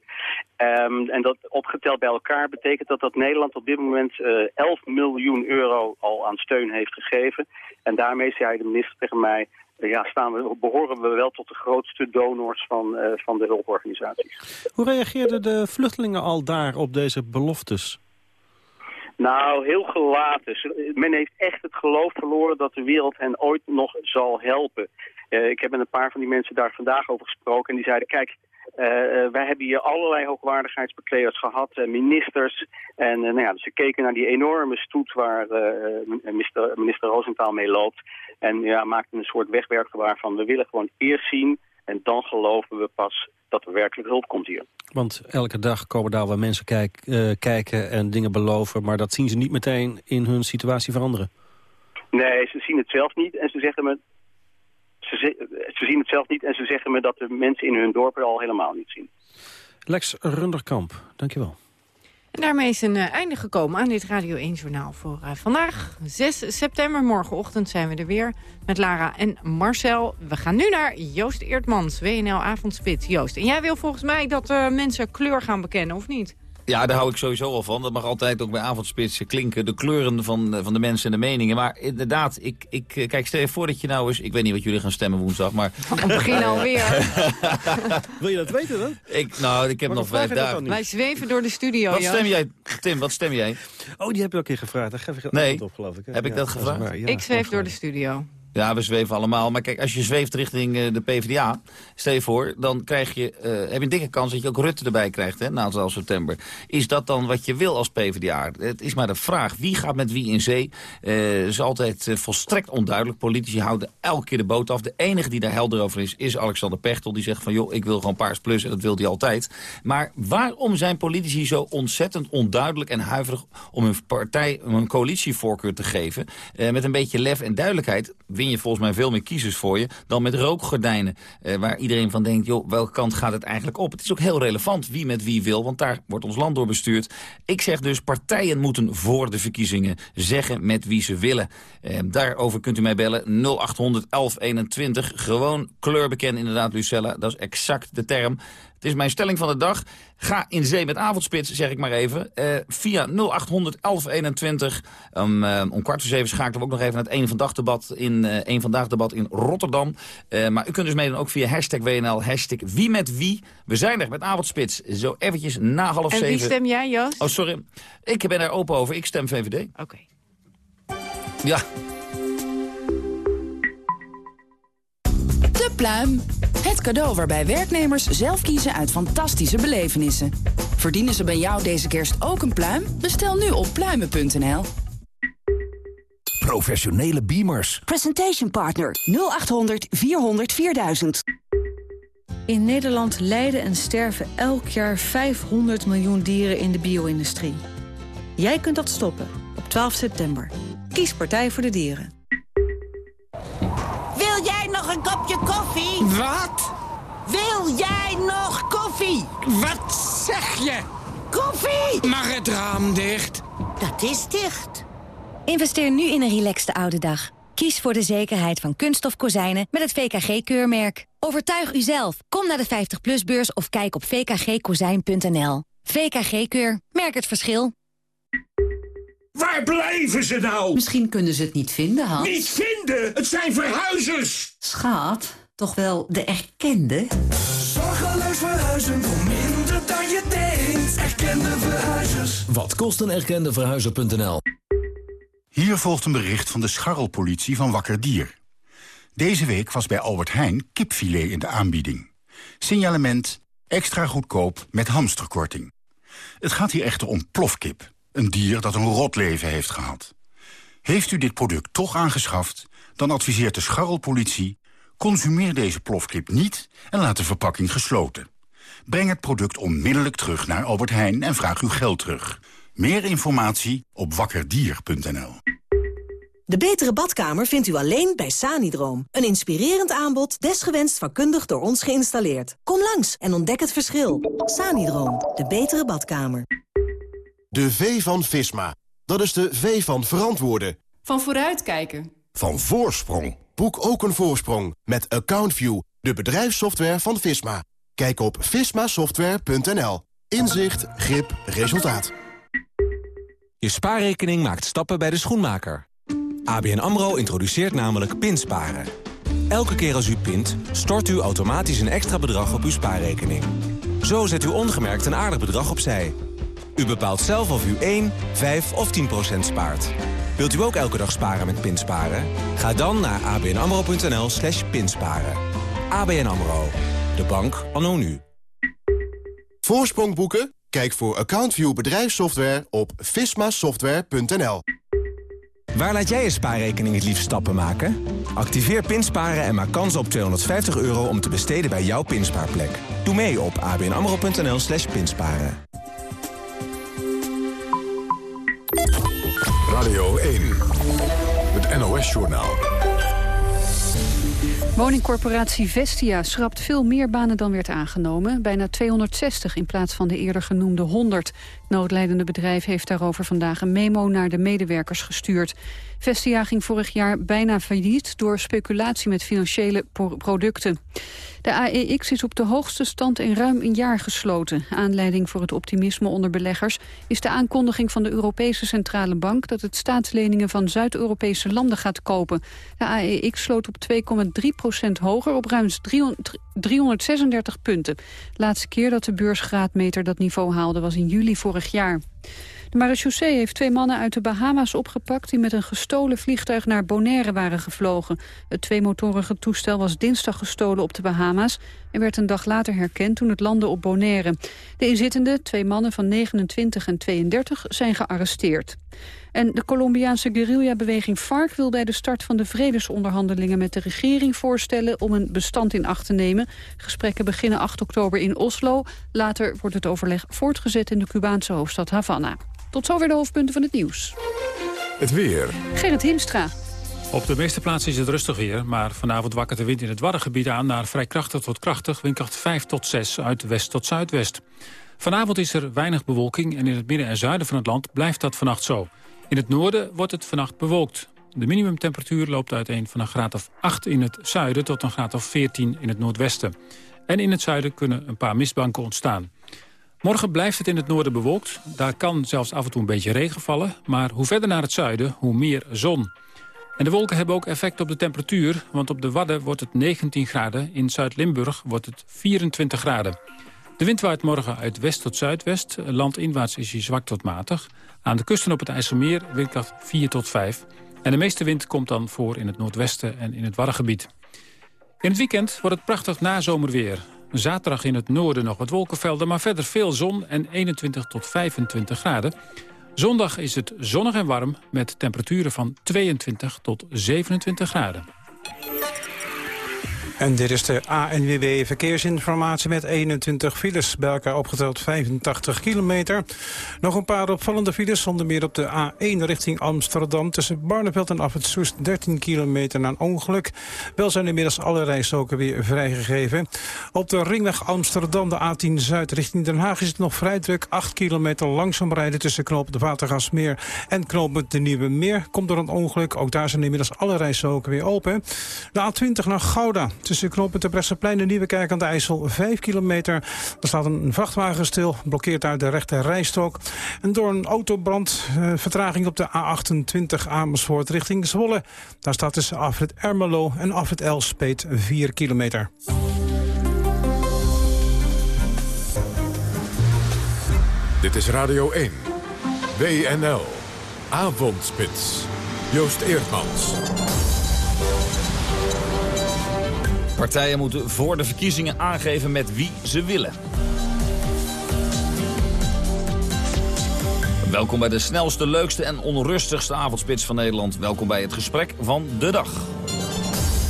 Um, en dat opgeteld bij elkaar betekent dat dat Nederland op dit moment 11 miljoen euro al aan steun heeft gegeven. En daarmee zei de minister tegen mij, ja, staan we, behoren we wel tot de grootste donors van, uh, van de hulporganisaties. Hoe reageerden de vluchtelingen al daar op deze beloftes? Nou, heel gelaten. Men heeft echt het geloof verloren dat de wereld hen ooit nog zal helpen. Uh, ik heb met een paar van die mensen daar vandaag over gesproken en die zeiden, kijk, uh, wij hebben hier allerlei hoogwaardigheidsbekleders gehad, uh, ministers. En nou ja, dus ze keken naar die enorme stoet waar minister, minister Rosenthal mee loopt. En ja, maakten een soort wegwerkgewaar van we willen gewoon eerst zien en dan geloven we pas dat er werkelijk hulp komt hier. Want elke dag komen daar wel mensen kijk, kijken en dingen beloven... maar dat zien ze niet meteen in hun situatie veranderen. Nee, ze zien het zelf niet en ze zeggen me... Ze, ze zien het zelf niet en ze zeggen me dat de mensen in hun dorpen al helemaal niet zien. Lex Runderkamp, dankjewel. En daarmee is een uh, einde gekomen aan dit Radio 1-journaal voor uh, vandaag. 6 september, morgenochtend zijn we er weer met Lara en Marcel. We gaan nu naar Joost Eertmans, WNL Avondspit. Joost, en jij wil volgens mij dat uh, mensen kleur gaan bekennen, of niet? Ja, daar hou ik sowieso al van. Dat mag altijd ook bij avondspitsen klinken. De kleuren van, van de mensen en de meningen. Maar inderdaad, ik, ik, kijk, stel je voor dat je nou eens... Ik weet niet wat jullie gaan stemmen woensdag, maar... We beginnen alweer. (laughs) Wil je dat weten dan? Ik, nou, ik heb nog vijf dagen. Wij zweven door de studio, Wat stem jij, Tim, wat stem jij? Oh, die heb je ook een keer gevraagd. Daar geef je nee, op, geloof ik. Heb ik dat gevraagd? Ja, ik zweef door de studio. Ja, we zweven allemaal. Maar kijk, als je zweeft richting uh, de PvdA, stel je voor, dan krijg je, uh, heb je een dikke kans dat je ook Rutte erbij krijgt, hè, na 12 september. Is dat dan wat je wil als PvdA? Het is maar de vraag, wie gaat met wie in zee? Uh, is altijd volstrekt onduidelijk. Politici houden elke keer de boot af. De enige die daar helder over is, is Alexander Pechtel. Die zegt van, joh, ik wil gewoon Paars Plus en dat wil hij altijd. Maar waarom zijn politici zo ontzettend onduidelijk en huiverig om hun partij een coalitievoorkeur te geven? met een beetje lef en duidelijkheid win je volgens mij veel meer kiezers voor je... dan met rookgordijnen, eh, waar iedereen van denkt... joh, welke kant gaat het eigenlijk op? Het is ook heel relevant wie met wie wil, want daar wordt ons land door bestuurd. Ik zeg dus, partijen moeten voor de verkiezingen zeggen met wie ze willen. Eh, daarover kunt u mij bellen, 0800 1121. Gewoon kleur inderdaad, Lucella. Dat is exact de term. Het is mijn stelling van de dag. Ga in zee met avondspits, zeg ik maar even. Uh, via 0800 1121. Um, uh, om kwart voor zeven schakelen we ook nog even naar het Eén Vandaag debat in, uh, Eén Vandaag debat in Rotterdam. maar u kunt dus meedoen ook via hashtag WNL, hashtag wie met wie. We zijn er met avondspits, zo eventjes na half zeven. En wie stem jij, Joost? Oh, sorry. Ik ben er open over. Ik stem VVD. Oké. Okay. Ja. De pluim. Het cadeau waarbij werknemers zelf kiezen uit fantastische belevenissen. Verdienen ze bij jou deze kerst ook een pluim? Bestel nu op pluimen.nl. Professionele beamers. Presentation partner 0800 400 4000. In Nederland lijden en sterven elk jaar 500 miljoen dieren in de bio-industrie. Jij kunt dat stoppen op 12 september. Kies Partij voor de Dieren. Wat? Wil jij nog koffie? Wat zeg je? Koffie! Mag het raam dicht? Dat is dicht. Investeer nu in een relaxte oude dag. Kies voor de zekerheid van kunststof kozijnen met het VKG-keurmerk. Overtuig uzelf. Kom naar de 50PLUS-beurs of kijk op vkgkozijn.nl. VKG-keur. Merk het verschil. Waar blijven ze nou? Misschien kunnen ze het niet vinden, Hans. Niet vinden? Het zijn verhuizers! Schaat, toch wel de erkende? Zorgeloos verhuizen voor minder dan je denkt. Erkende verhuizers. Wat kost een erkende verhuizer.nl? Hier volgt een bericht van de scharrelpolitie van Wakker Dier. Deze week was bij Albert Heijn kipfilet in de aanbieding. Signalement extra goedkoop met hamsterkorting. Het gaat hier echter om plofkip, een dier dat een rot leven heeft gehad. Heeft u dit product toch aangeschaft, dan adviseert de scharrelpolitie... consumeer deze plofkip niet en laat de verpakking gesloten. Breng het product onmiddellijk terug naar Albert Heijn en vraag uw geld terug. Meer informatie op wakkerdier.nl. De betere badkamer vindt u alleen bij Sanidroom. Een inspirerend aanbod, desgewenst vakkundig door ons geïnstalleerd. Kom langs en ontdek het verschil. Sanidroom, de betere badkamer. De V van Visma. Dat is de V van verantwoorden. Van vooruitkijken. Van voorsprong. Boek ook een voorsprong met AccountView, de bedrijfssoftware van Visma. Kijk op vismasoftware.nl. Inzicht, grip, resultaat. Je spaarrekening maakt stappen bij de schoenmaker. ABN AMRO introduceert namelijk pinsparen. Elke keer als u pint, stort u automatisch een extra bedrag op uw spaarrekening. Zo zet u ongemerkt een aardig bedrag opzij. U bepaalt zelf of u 1, 5 of 10 procent spaart. Wilt u ook elke dag sparen met pinsparen? Ga dan naar abnamro.nl slash pinsparen. ABN AMRO, de bank anno nu. Voorsprong boeken? Kijk voor AccountView bedrijfssoftware op vismasoftware.nl. Waar laat jij je spaarrekening het liefst stappen maken? Activeer Pinsparen en maak kans op 250 euro om te besteden bij jouw pinspaarplek. Doe mee op abnamro.nl slash pinsparen. Radio 1, het NOS-journaal. Woningcorporatie Vestia schrapt veel meer banen dan werd aangenomen. Bijna 260 in plaats van de eerder genoemde 100. Noodleidende bedrijf heeft daarover vandaag een memo naar de medewerkers gestuurd. Vestia ging vorig jaar bijna failliet door speculatie met financiële producten. De AEX is op de hoogste stand in ruim een jaar gesloten. Aanleiding voor het optimisme onder beleggers is de aankondiging van de Europese Centrale Bank dat het staatsleningen van Zuid-Europese landen gaat kopen. De AEX sloot op 2,3 procent hoger op ruim 336 punten. Laatste keer dat de beursgraadmeter dat niveau haalde was in juli vorig jaar. De marechaussee heeft twee mannen uit de Bahama's opgepakt... die met een gestolen vliegtuig naar Bonaire waren gevlogen. Het tweemotorige toestel was dinsdag gestolen op de Bahama's... en werd een dag later herkend toen het landde op Bonaire. De inzittenden, twee mannen van 29 en 32, zijn gearresteerd. En de Colombiaanse guerrillabeweging FARC wil bij de start van de vredesonderhandelingen met de regering voorstellen om een bestand in acht te nemen. Gesprekken beginnen 8 oktober in Oslo. Later wordt het overleg voortgezet in de Cubaanse hoofdstad Havana. Tot zover de hoofdpunten van het nieuws. Het weer. Gerrit Hiemstra. Op de meeste plaatsen is het rustig weer, maar vanavond wakkert de wind in het Waddengebied aan... naar vrij krachtig tot krachtig, windkracht 5 tot 6 uit west tot zuidwest. Vanavond is er weinig bewolking en in het midden en zuiden van het land blijft dat vannacht zo. In het noorden wordt het vannacht bewolkt. De minimumtemperatuur loopt uiteen van een graad of 8 in het zuiden... tot een graad of 14 in het noordwesten. En in het zuiden kunnen een paar mistbanken ontstaan. Morgen blijft het in het noorden bewolkt. Daar kan zelfs af en toe een beetje regen vallen. Maar hoe verder naar het zuiden, hoe meer zon. En de wolken hebben ook effect op de temperatuur. Want op de Wadden wordt het 19 graden. In Zuid-Limburg wordt het 24 graden. De wind waait morgen uit west tot zuidwest. Landinwaarts is hij zwak tot matig. Aan de kusten op het IJsselmeer windkracht 4 tot 5. En de meeste wind komt dan voor in het noordwesten en in het Waddengebied. In het weekend wordt het prachtig nazomerweer. Zaterdag in het noorden nog wat wolkenvelden, maar verder veel zon en 21 tot 25 graden. Zondag is het zonnig en warm met temperaturen van 22 tot 27 graden. En dit is de ANWB Verkeersinformatie met 21 files. Bij elkaar opgeteld 85 kilometer. Nog een paar opvallende files, onder meer op de A1 richting Amsterdam... tussen Barneveld en Af het Soest 13 kilometer na een ongeluk. Wel zijn inmiddels alle rijstroken weer vrijgegeven. Op de ringweg Amsterdam, de A10 Zuid richting Den Haag... is het nog vrij druk, 8 kilometer langzaam rijden... tussen knoop de Watergasmeer en knoop de Nieuwe Meer. Komt door een ongeluk, ook daar zijn inmiddels alle rijstroken weer open. De A20 naar Gouda Tussen knooppunt de Brechtseplein en Nieuwekerk aan de IJssel 5 kilometer. Er staat een vrachtwagen stil, blokkeert daar de rechte rijstrook. En door een autobrand eh, vertraging op de A28 Amersfoort richting Zwolle. Daar staat tussen Afrit Ermelo en Afrit Elspeet 4 kilometer. Dit is Radio 1. WNL. Avondspits. Joost Eerdmans. Partijen moeten voor de verkiezingen aangeven met wie ze willen. Welkom bij de snelste, leukste en onrustigste avondspits van Nederland. Welkom bij het gesprek van de dag.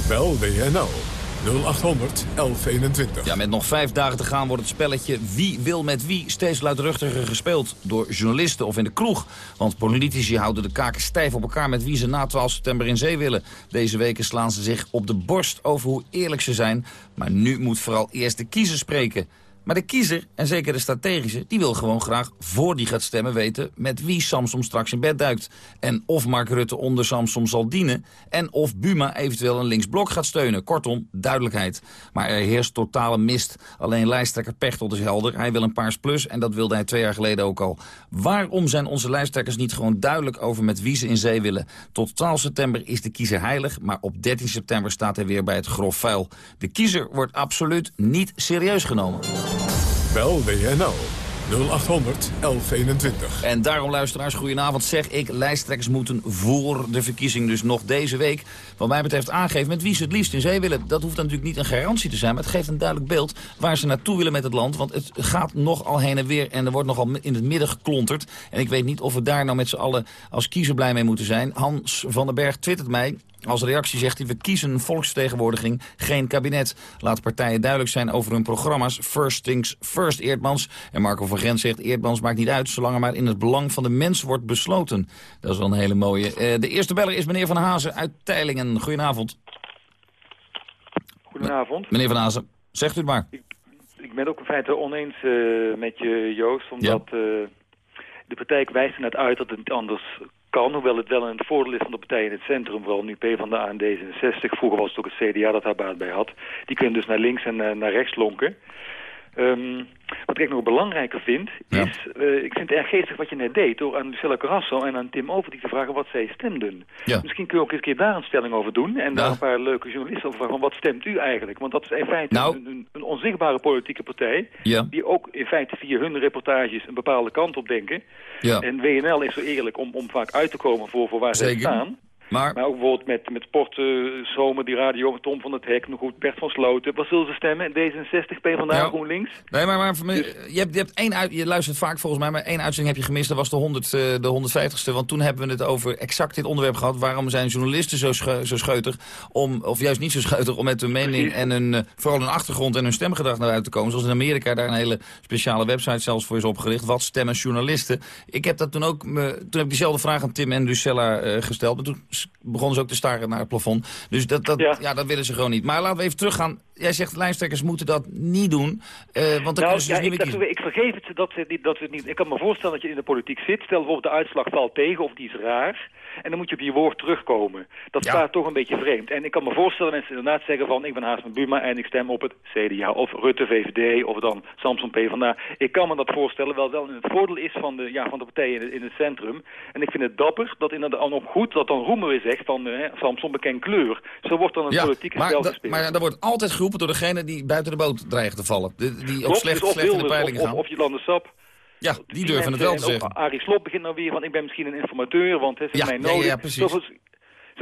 Bel WNL 0800 1121. Ja, met nog vijf dagen te gaan wordt het spelletje Wie wil met wie steeds luidruchtiger gespeeld door journalisten of in de kroeg. Want politici houden de kaken stijf op elkaar met wie ze na 12 september in zee willen. Deze weken slaan ze zich op de borst over hoe eerlijk ze zijn. Maar nu moet vooral eerst de kiezer spreken. Maar de kiezer, en zeker de strategische, die wil gewoon graag voor die gaat stemmen weten met wie Samsom straks in bed duikt. En of Mark Rutte onder Samsom zal dienen en of Buma eventueel een linksblok gaat steunen. Kortom, duidelijkheid. Maar er heerst totale mist. Alleen lijsttrekker Pechtold is helder. Hij wil een paars plus en dat wilde hij twee jaar geleden ook al. Waarom zijn onze lijsttrekkers niet gewoon duidelijk over met wie ze in zee willen? Tot 12 september is de kiezer heilig, maar op 13 september staat hij weer bij het grof vuil. De kiezer wordt absoluut niet serieus genomen. Bel WNL 0800 1121. En daarom, luisteraars, goedenavond, zeg ik... lijsttrekkers moeten voor de verkiezing, dus nog deze week... wat mij betreft aangeven met wie ze het liefst in zee willen. Dat hoeft natuurlijk niet een garantie te zijn... maar het geeft een duidelijk beeld waar ze naartoe willen met het land. Want het gaat nogal heen en weer en er wordt nogal in het midden geklonterd. En ik weet niet of we daar nou met z'n allen als kiezer blij mee moeten zijn. Hans van den Berg twittert mij... Als reactie zegt hij, we kiezen volksvertegenwoordiging, geen kabinet. Laat partijen duidelijk zijn over hun programma's. First things first, Eerdmans. En Marco van Gent zegt, Eerdmans maakt niet uit... zolang er maar in het belang van de mens wordt besloten. Dat is wel een hele mooie. Uh, de eerste beller is meneer Van Hazen uit Teilingen. Goedenavond. Goedenavond. Meneer Van Hazen, zegt u het maar. Ik, ik ben ook in feite oneens uh, met je, Joost, omdat... Ja. Uh, de partij wijst er net uit dat het niet anders kan, hoewel het wel een het voordeel is van de partijen in het centrum, vooral nu PvdA en D66. Vroeger was het ook het CDA dat daar baat bij had. Die kunnen dus naar links en uh, naar rechts lonken. Um, wat ik nog belangrijker vind, ja. is... Uh, ik vind het erg geestig wat je net deed... door aan Lucella Carrasso en aan Tim Overdiek te vragen wat zij stemden. Ja. Misschien kun je ook eens een keer daar een stelling over doen... en daar een paar leuke journalisten over vragen... wat stemt u eigenlijk? Want dat is in feite nou. een, een, onzichtbare politieke partij... Die ook in feite via hun reportages een bepaalde kant op denken. Ja. En WNL is zo eerlijk om, om vaak uit te komen voor, voor waar Zeker. ze staan... Maar, maar ook bijvoorbeeld met, met Sportzomer, die radio, Tom van het Hek, nog goed, Bert van Sloten. Wat zullen ze stemmen? D66, PvdA, Ja. GroenLinks? Nee, maar, maar je, hebt, je, hebt één uit, je luistert vaak volgens mij, maar één uitzending heb je gemist. Dat was de, 100, eh, de 150ste. Want toen hebben we het over exact dit onderwerp gehad. Waarom zijn journalisten zo, sche- zo scheutig, om, of juist niet zo scheutig, om met hun mening en hun, eh, vooral hun achtergrond en hun stemgedrag naar buiten te komen. Zoals in Amerika daar een hele speciale website zelfs voor is opgericht. Wat stemmen journalisten? Ik heb dat toen ook, me, toen heb ik diezelfde vraag aan Tim en Lucella eh, gesteld. Maar toen begonnen ze ook te staren naar het plafond. Dus dat, dat, ja. dat willen ze gewoon niet. Maar laten we even teruggaan. Jij zegt lijsttrekkers moeten dat niet doen. eh, want dan Nou, kunnen ze ja, dus niet ik, meer dat, ik vergeef het dat ze, niet, dat ze niet... Ik kan me voorstellen dat je in de politiek zit. Stel bijvoorbeeld de uitslag valt tegen of die is raar. En dan moet je op je woord terugkomen. Dat Ja. staat toch een beetje vreemd. En ik kan me voorstellen dat mensen inderdaad zeggen van... ik ben haast met Buma en ik stem op het CDA. Of Rutte VVD of dan Samson PvdA. Ik kan me dat voorstellen. Wel wel in het voordeel is van de, ja, van de partijen in het, in het centrum. En ik vind het dapper dat inderdaad nog goed... dat dan Roemer weer zegt van eh, Samson bekend kleur. Zo wordt dan een Ja, politieke spel gespeeld. maar dat wordt altijd geroepen door degene die buiten de boot dreigen te vallen. Die op Klopt, slecht, dus of slecht in de peilingen of, gaan. of, of Jolande Sap. Ja, die durven het wel te En ook zeggen. Arie Slob begint nou weer van ik ben misschien een informateur, want hè, ze Ja, zijn ja, mij nodig. ja, precies. Zoveel-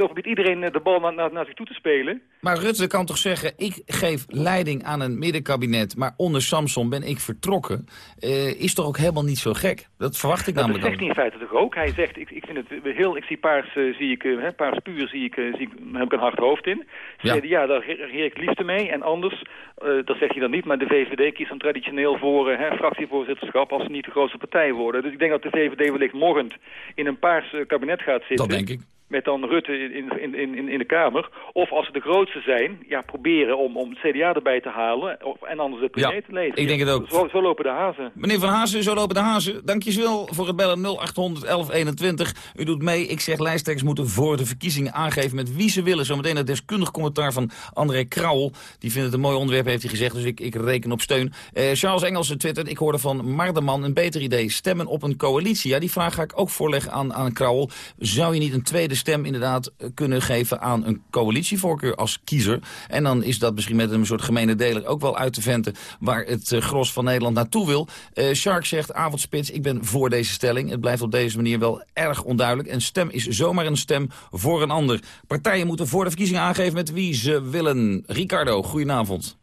Probeert iedereen eh, de bal naar, naar, naar zich toe te spelen. Maar Rutte kan toch zeggen, ik geef leiding aan een middenkabinet... maar onder Samson ben ik vertrokken. Eh, is toch ook helemaal niet zo gek? Dat verwacht ik namelijk dat zegt hij in feite toch ook. Hij zegt, ik, ik vind het heel, ik zie paars, eh, zie ik, hè, paars puur, zie ik, zie ik, daar heb ik een hard hoofd in. Ja. Ja, ja daar reageer ik het liefste mee. En anders, eh, dat zegt hij dan niet, maar de VVD kiest dan traditioneel voor hè, fractievoorzitterschap als ze niet de grootste partij worden. Dus ik denk dat de VVD wellicht morgen in een paars kabinet gaat zitten. Dat denk ik. Met dan Rutte in, in, in, in, de Kamer. Of als ze de grootste zijn, ja, proberen om, om het CDA erbij te halen. Of, en anders de premier Ja, te leveren. ik denk het ook. Zo, zo lopen de hazen. Meneer Van Hazen, zo lopen de hazen. Dankjewel voor het bellen 0800 1121. U doet mee. Ik zeg lijsttrekkers moeten voor de verkiezingen aangeven met wie ze willen. Zometeen het deskundig commentaar van André Krauwel. Die vindt het een mooi onderwerp, heeft hij gezegd. Dus ik, ik reken op steun. Eh, Charles Engels twittert. Ik hoorde van Mardeman een beter idee. Stemmen op een coalitie. Ja, die vraag ga ik ook voorleggen aan, aan Krauwel. Zou je niet een tweede stem inderdaad eh, kunnen geven aan een coalitievoorkeur als kiezer? En dan is dat misschien met een soort gemene deler ook wel uit te venten... waar het eh, gros van Nederland naartoe wil. Eh, Shark zegt, avondspits, ik ben voor deze stelling. Het blijft op deze manier wel erg onduidelijk. Een stem is zomaar een stem voor een ander. Partijen moeten voor de verkiezingen aangeven met wie ze willen. Ricardo, goedenavond.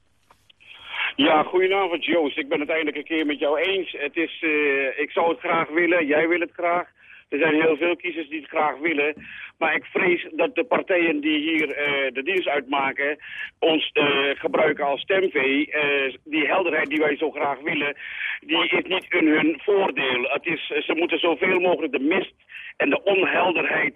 Ja, goedenavond Joost. Ik ben het eindelijk een keer met jou eens. Het is, ik zou het graag willen, jij wil het graag. Er zijn heel veel kiezers die het graag willen. Maar ik vrees dat de partijen die hier eh, de dienst uitmaken... ons eh, gebruiken als stemvee. Eh, die helderheid die wij zo graag willen, die is niet in hun voordeel. Het is, ze moeten zoveel mogelijk de mist en de onhelderheid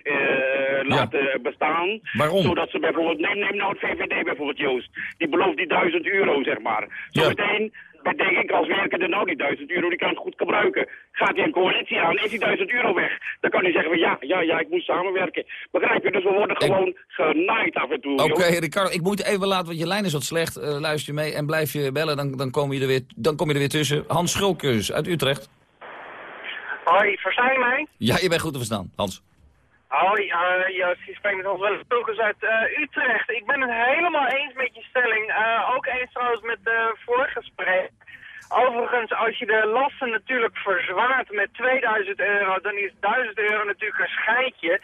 laten bestaan. Waarom? Zodat ze bijvoorbeeld, neem, neem nou het VVD bijvoorbeeld Joost. Die belooft die duizend euro, zeg maar. Zometeen dan denk ik als werkende, nou die duizend euro, die kan ik goed gebruiken. Gaat hij een coalitie aan, is die duizend euro weg. Dan kan hij zeggen van ja, ja, ja, ik moet samenwerken. Begrijp je? Dus we worden gewoon genaaid af en toe. Oké, Joost. Ricardo, ik moet even laten, want je lijn is wat slecht. Eh, luister je mee en blijf je bellen, dan, dan, kom je er weer, dan kom je er weer tussen. Hans Schulkes uit Utrecht. Hoi, versta je mij? Ja, je bent goed te verstaan, Hans. Hoi, uh, Joost, je spreekt met ons wel Tulkens uit eh, Utrecht. Ik ben het helemaal eens met je stelling. Eh, ook eens trouwens met de vorige gesprek. Overigens, als je de lasten natuurlijk verzwaart met 2000 euro, dan is 1000 euro natuurlijk een.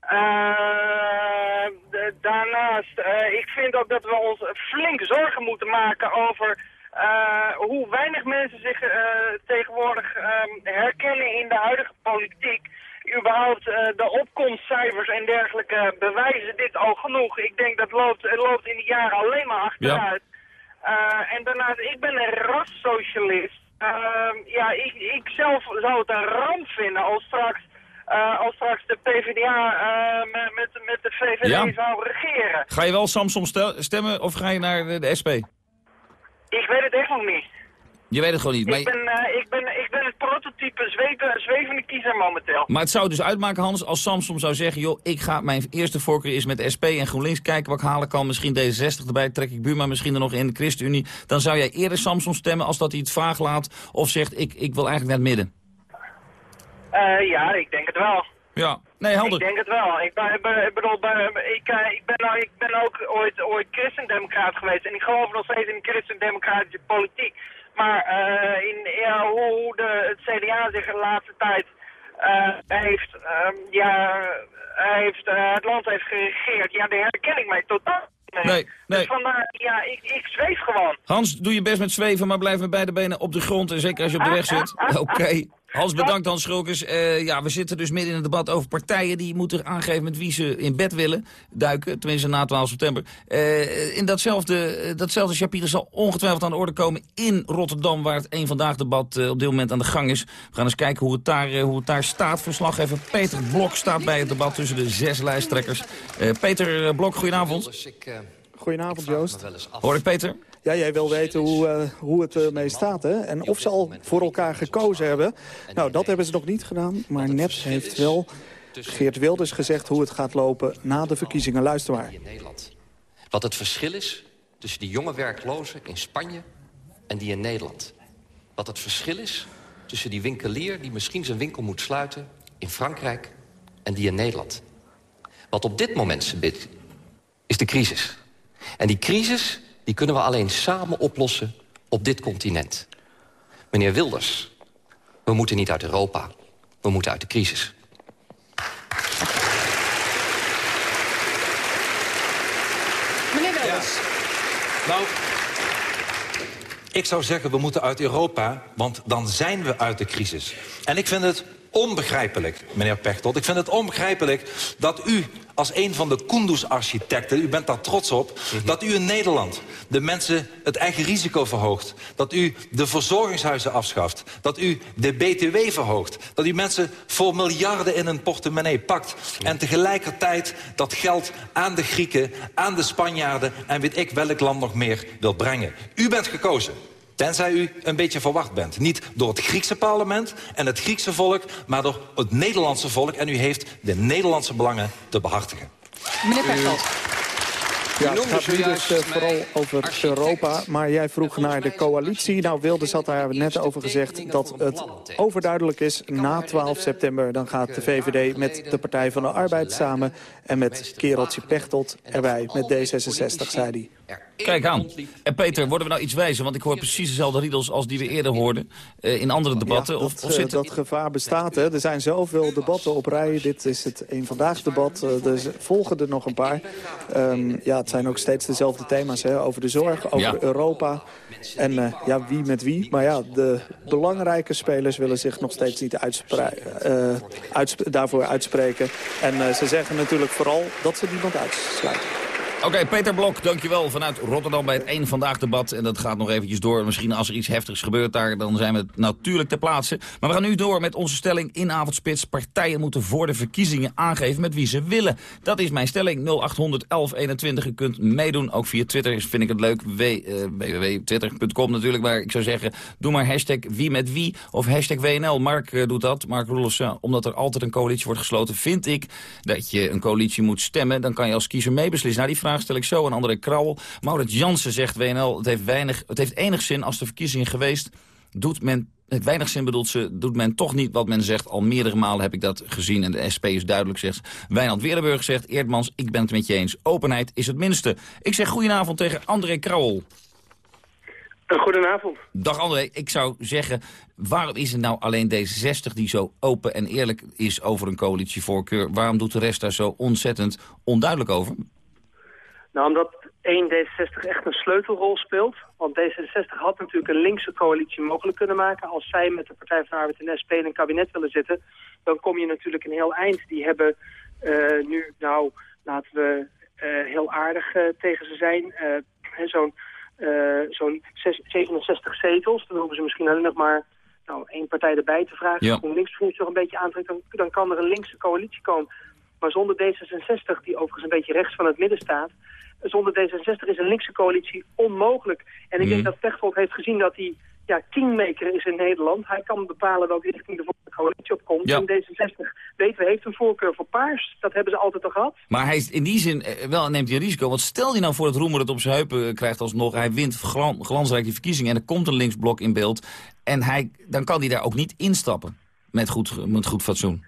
Eh, de- daarnaast, eh, ik vind ook dat we ons flink zorgen moeten maken over eh, hoe weinig mensen zich eh, tegenwoordig ehm, herkennen in de huidige politiek. Überhaupt eh, de opkomstcijfers en dergelijke bewijzen dit al genoeg. Ik denk dat loopt, het loopt in de jaren alleen maar achteruit. Eh, en daarnaast, ik ben een rassocialist. Ehm, ja, ik, ik zelf zou het een ramp vinden als straks, eh, als straks de PvdA eh, met, met, met de VVD Ja. zou regeren. Ga je wel Samson stel- stemmen of ga je naar de, de SP? Ik weet het echt nog niet. Je weet het gewoon niet. Maar, Ik ben, eh, ik, ben, ik ben het prototype zweven, zwevende kiezer momenteel. maar het zou dus uitmaken, Hans, als Samson zou zeggen... joh, ik ga, mijn eerste voorkeur is met SP en GroenLinks kijken wat ik halen kan. Misschien D66 erbij, trek ik Buma misschien er nog in, de ChristenUnie. Dan zou jij eerder Samson stemmen als dat hij het vaag laat... of zegt, ik, ik wil eigenlijk naar het midden. Eh, ja, ik denk het wel. Ja, nee, Ik helder. denk het wel. Ik, ben- ik ik bedoel, ik, eh, ik, ben, ik ben ook ooit, ooit christendemocraat geweest. En ik geloof nog steeds in de christendemocratische politiek. Maar eh, in ja, hoe de, het CDA zich de laatste tijd eh, heeft, ehm, ja, heeft, eh, het land heeft geregeerd, ja, daar herken ik mij totaal mee. Nee, nee. Dus vandaar, ja, ik, ik zweef gewoon. Hans, doe je best met zweven, maar blijf met beide benen op de grond. En zeker als je op de weg zit. (laughs) Oké. Hans, bedankt Hans Schulkes. Eh, ja, we zitten dus midden in het debat over partijen... die moeten aangeven met wie ze in bed willen duiken. Tenminste na 12 september. Eh, in datzelfde, eh, datzelfde chapiter zal ongetwijfeld aan de orde komen in Rotterdam... waar het één vandaag debat eh, op dit moment aan de gang is. We gaan eens kijken hoe het daar, hoe het daar staat. Verslaggever Peter Blok staat bij het debat tussen de zes lijsttrekkers. Eh, Peter Blok, goedenavond. Goedenavond, Joost. Hoor ik Peter? Ja, jij wil weten hoe, eh, hoe het ermee staat, hè? En of ze al voor elkaar gekozen hebben. Nou, dat hebben ze nog niet gedaan. Maar Neps heeft wel Geert Wilders gezegd hoe het gaat lopen na de verkiezingen. Luister maar. Wat het verschil is tussen die jonge werklozen in Spanje en die in Nederland. Wat het verschil is tussen die winkelier die misschien zijn winkel moet sluiten in Frankrijk en die in Nederland. Wat op dit moment speelt, is de crisis. En die crisis die kunnen we alleen samen oplossen op dit continent. Meneer Wilders, we moeten niet uit Europa, we moeten uit de crisis. Ellis. Nou, ik zou zeggen, we moeten uit Europa, want dan zijn we uit de crisis. En ik vind het onbegrijpelijk, meneer Pechtold. Ik vind het onbegrijpelijk dat u als een van de Kunduz-architecten... u bent daar trots op, dat u in Nederland de mensen het eigen risico verhoogt. Dat u de verzorgingshuizen afschaft. Dat u de BTW verhoogt. Dat u mensen voor miljarden in een portemonnee pakt. En tegelijkertijd dat geld aan de Grieken, aan de Spanjaarden... en weet ik welk land nog meer wil brengen. U bent gekozen. Tenzij u een beetje verwacht bent. Niet door het Griekse parlement en het Griekse volk... maar door het Nederlandse volk. En u heeft de Nederlandse belangen te behartigen. Meneer Pechtold. Ja, het gaat nu dus eh, vooral over Europa. Maar jij vroeg naar de coalitie. Nou, Wilders had daar net over gezegd dat het overduidelijk is... na 12 september dan gaat de VVD met de Partij van de Arbeid samen... en met Kereltje Pechtold erbij, met D66, zei hij. Kijk aan. En Peter, worden we nou iets wijzer? Want ik hoor precies dezelfde riedels als die we eerder hoorden eh, in andere debatten. Ja, dat, of, of zit eh, dat gevaar bestaat. Hè. Er zijn zoveel debatten op rij. Dit is het een vandaag debat. Eh, er volgen er nog een paar. Ehm, ja, het zijn ook steeds dezelfde thema's. Hè. Over de zorg, over Ja. Europa. En eh, ja, wie met wie. Maar ja, de belangrijke spelers willen zich nog steeds niet eh, daarvoor uitspreken. En eh, ze zeggen natuurlijk vooral dat ze niemand uitsluiten. Oké, Peter Blok, dankjewel vanuit Rotterdam bij het één Vandaag debat. En dat gaat nog eventjes door. Misschien als er iets heftigs gebeurt daar, dan zijn we natuurlijk ter plaatse. Maar we gaan nu door met onze stelling in Avondspits. Partijen moeten voor de verkiezingen aangeven met wie ze willen. Dat is mijn stelling. 0800 1121. U kunt meedoen. Ook via Twitter vind ik het leuk. W, eh, www.twitter.com natuurlijk. Maar ik zou zeggen, doe maar hashtag wie met wie of hashtag WNL. Mark eh, doet dat. Mark Roelofs, ja, omdat er altijd een coalitie wordt gesloten, vind ik dat je een coalitie moet stemmen. Dan kan je als kiezer meebeslissen. Nou, die vraag stel ik zo aan André Krauwel. Maurits Jansen zegt WNL, het heeft, weinig, het heeft enig zin als de verkiezingen geweest. Doet men, het weinig zin bedoelt ze, doet men toch niet wat men zegt. Al meerdere malen heb ik dat gezien en de SP is duidelijk, zegt Wijnand Weerdenburg zegt, Eerdmans, ik ben het met je eens. Openheid is het minste. Ik zeg goedenavond tegen André Krauwel. Een goedenavond. Dag André, ik zou zeggen, waarom is het nou alleen D66 die zo open en eerlijk is over een coalitievoorkeur? Waarom doet de rest daar zo ontzettend onduidelijk over? Nou, omdat één D66 echt een sleutelrol speelt. Want D66 had natuurlijk een linkse coalitie mogelijk kunnen maken. Als zij met de Partij van de Arbeid en de SP in een kabinet willen zitten... dan kom je natuurlijk een heel eind. Die hebben eh, nu, nou, laten we eh, heel aardig eh, tegen ze zijn... zo'n zo'n zes- 67 zetels. Dan hoeven ze misschien alleen nog maar nou, één partij erbij te vragen. Ja. GroenLinks misschien nog een beetje aantrekt. Dan, dan kan er een linkse coalitie komen. Maar zonder D66, die overigens een beetje rechts van het midden staat... zonder D66 is een linkse coalitie onmogelijk. En ik denk dat Pechtold heeft gezien dat hij ja, kingmaker is in Nederland. Hij kan bepalen welke richting de volgende coalitie op komt. Ja. En D66 weten we heeft een voorkeur voor paars. Dat hebben ze altijd al gehad. Maar hij is in die zin eh, wel neemt hij een risico. Want stel je nou voor dat Roemer het op zijn heupen eh, krijgt alsnog. Hij wint glan- glansrijk die verkiezingen en er komt een linksblok in beeld. En hij, dan kan hij daar ook niet instappen met goed, met goed fatsoen.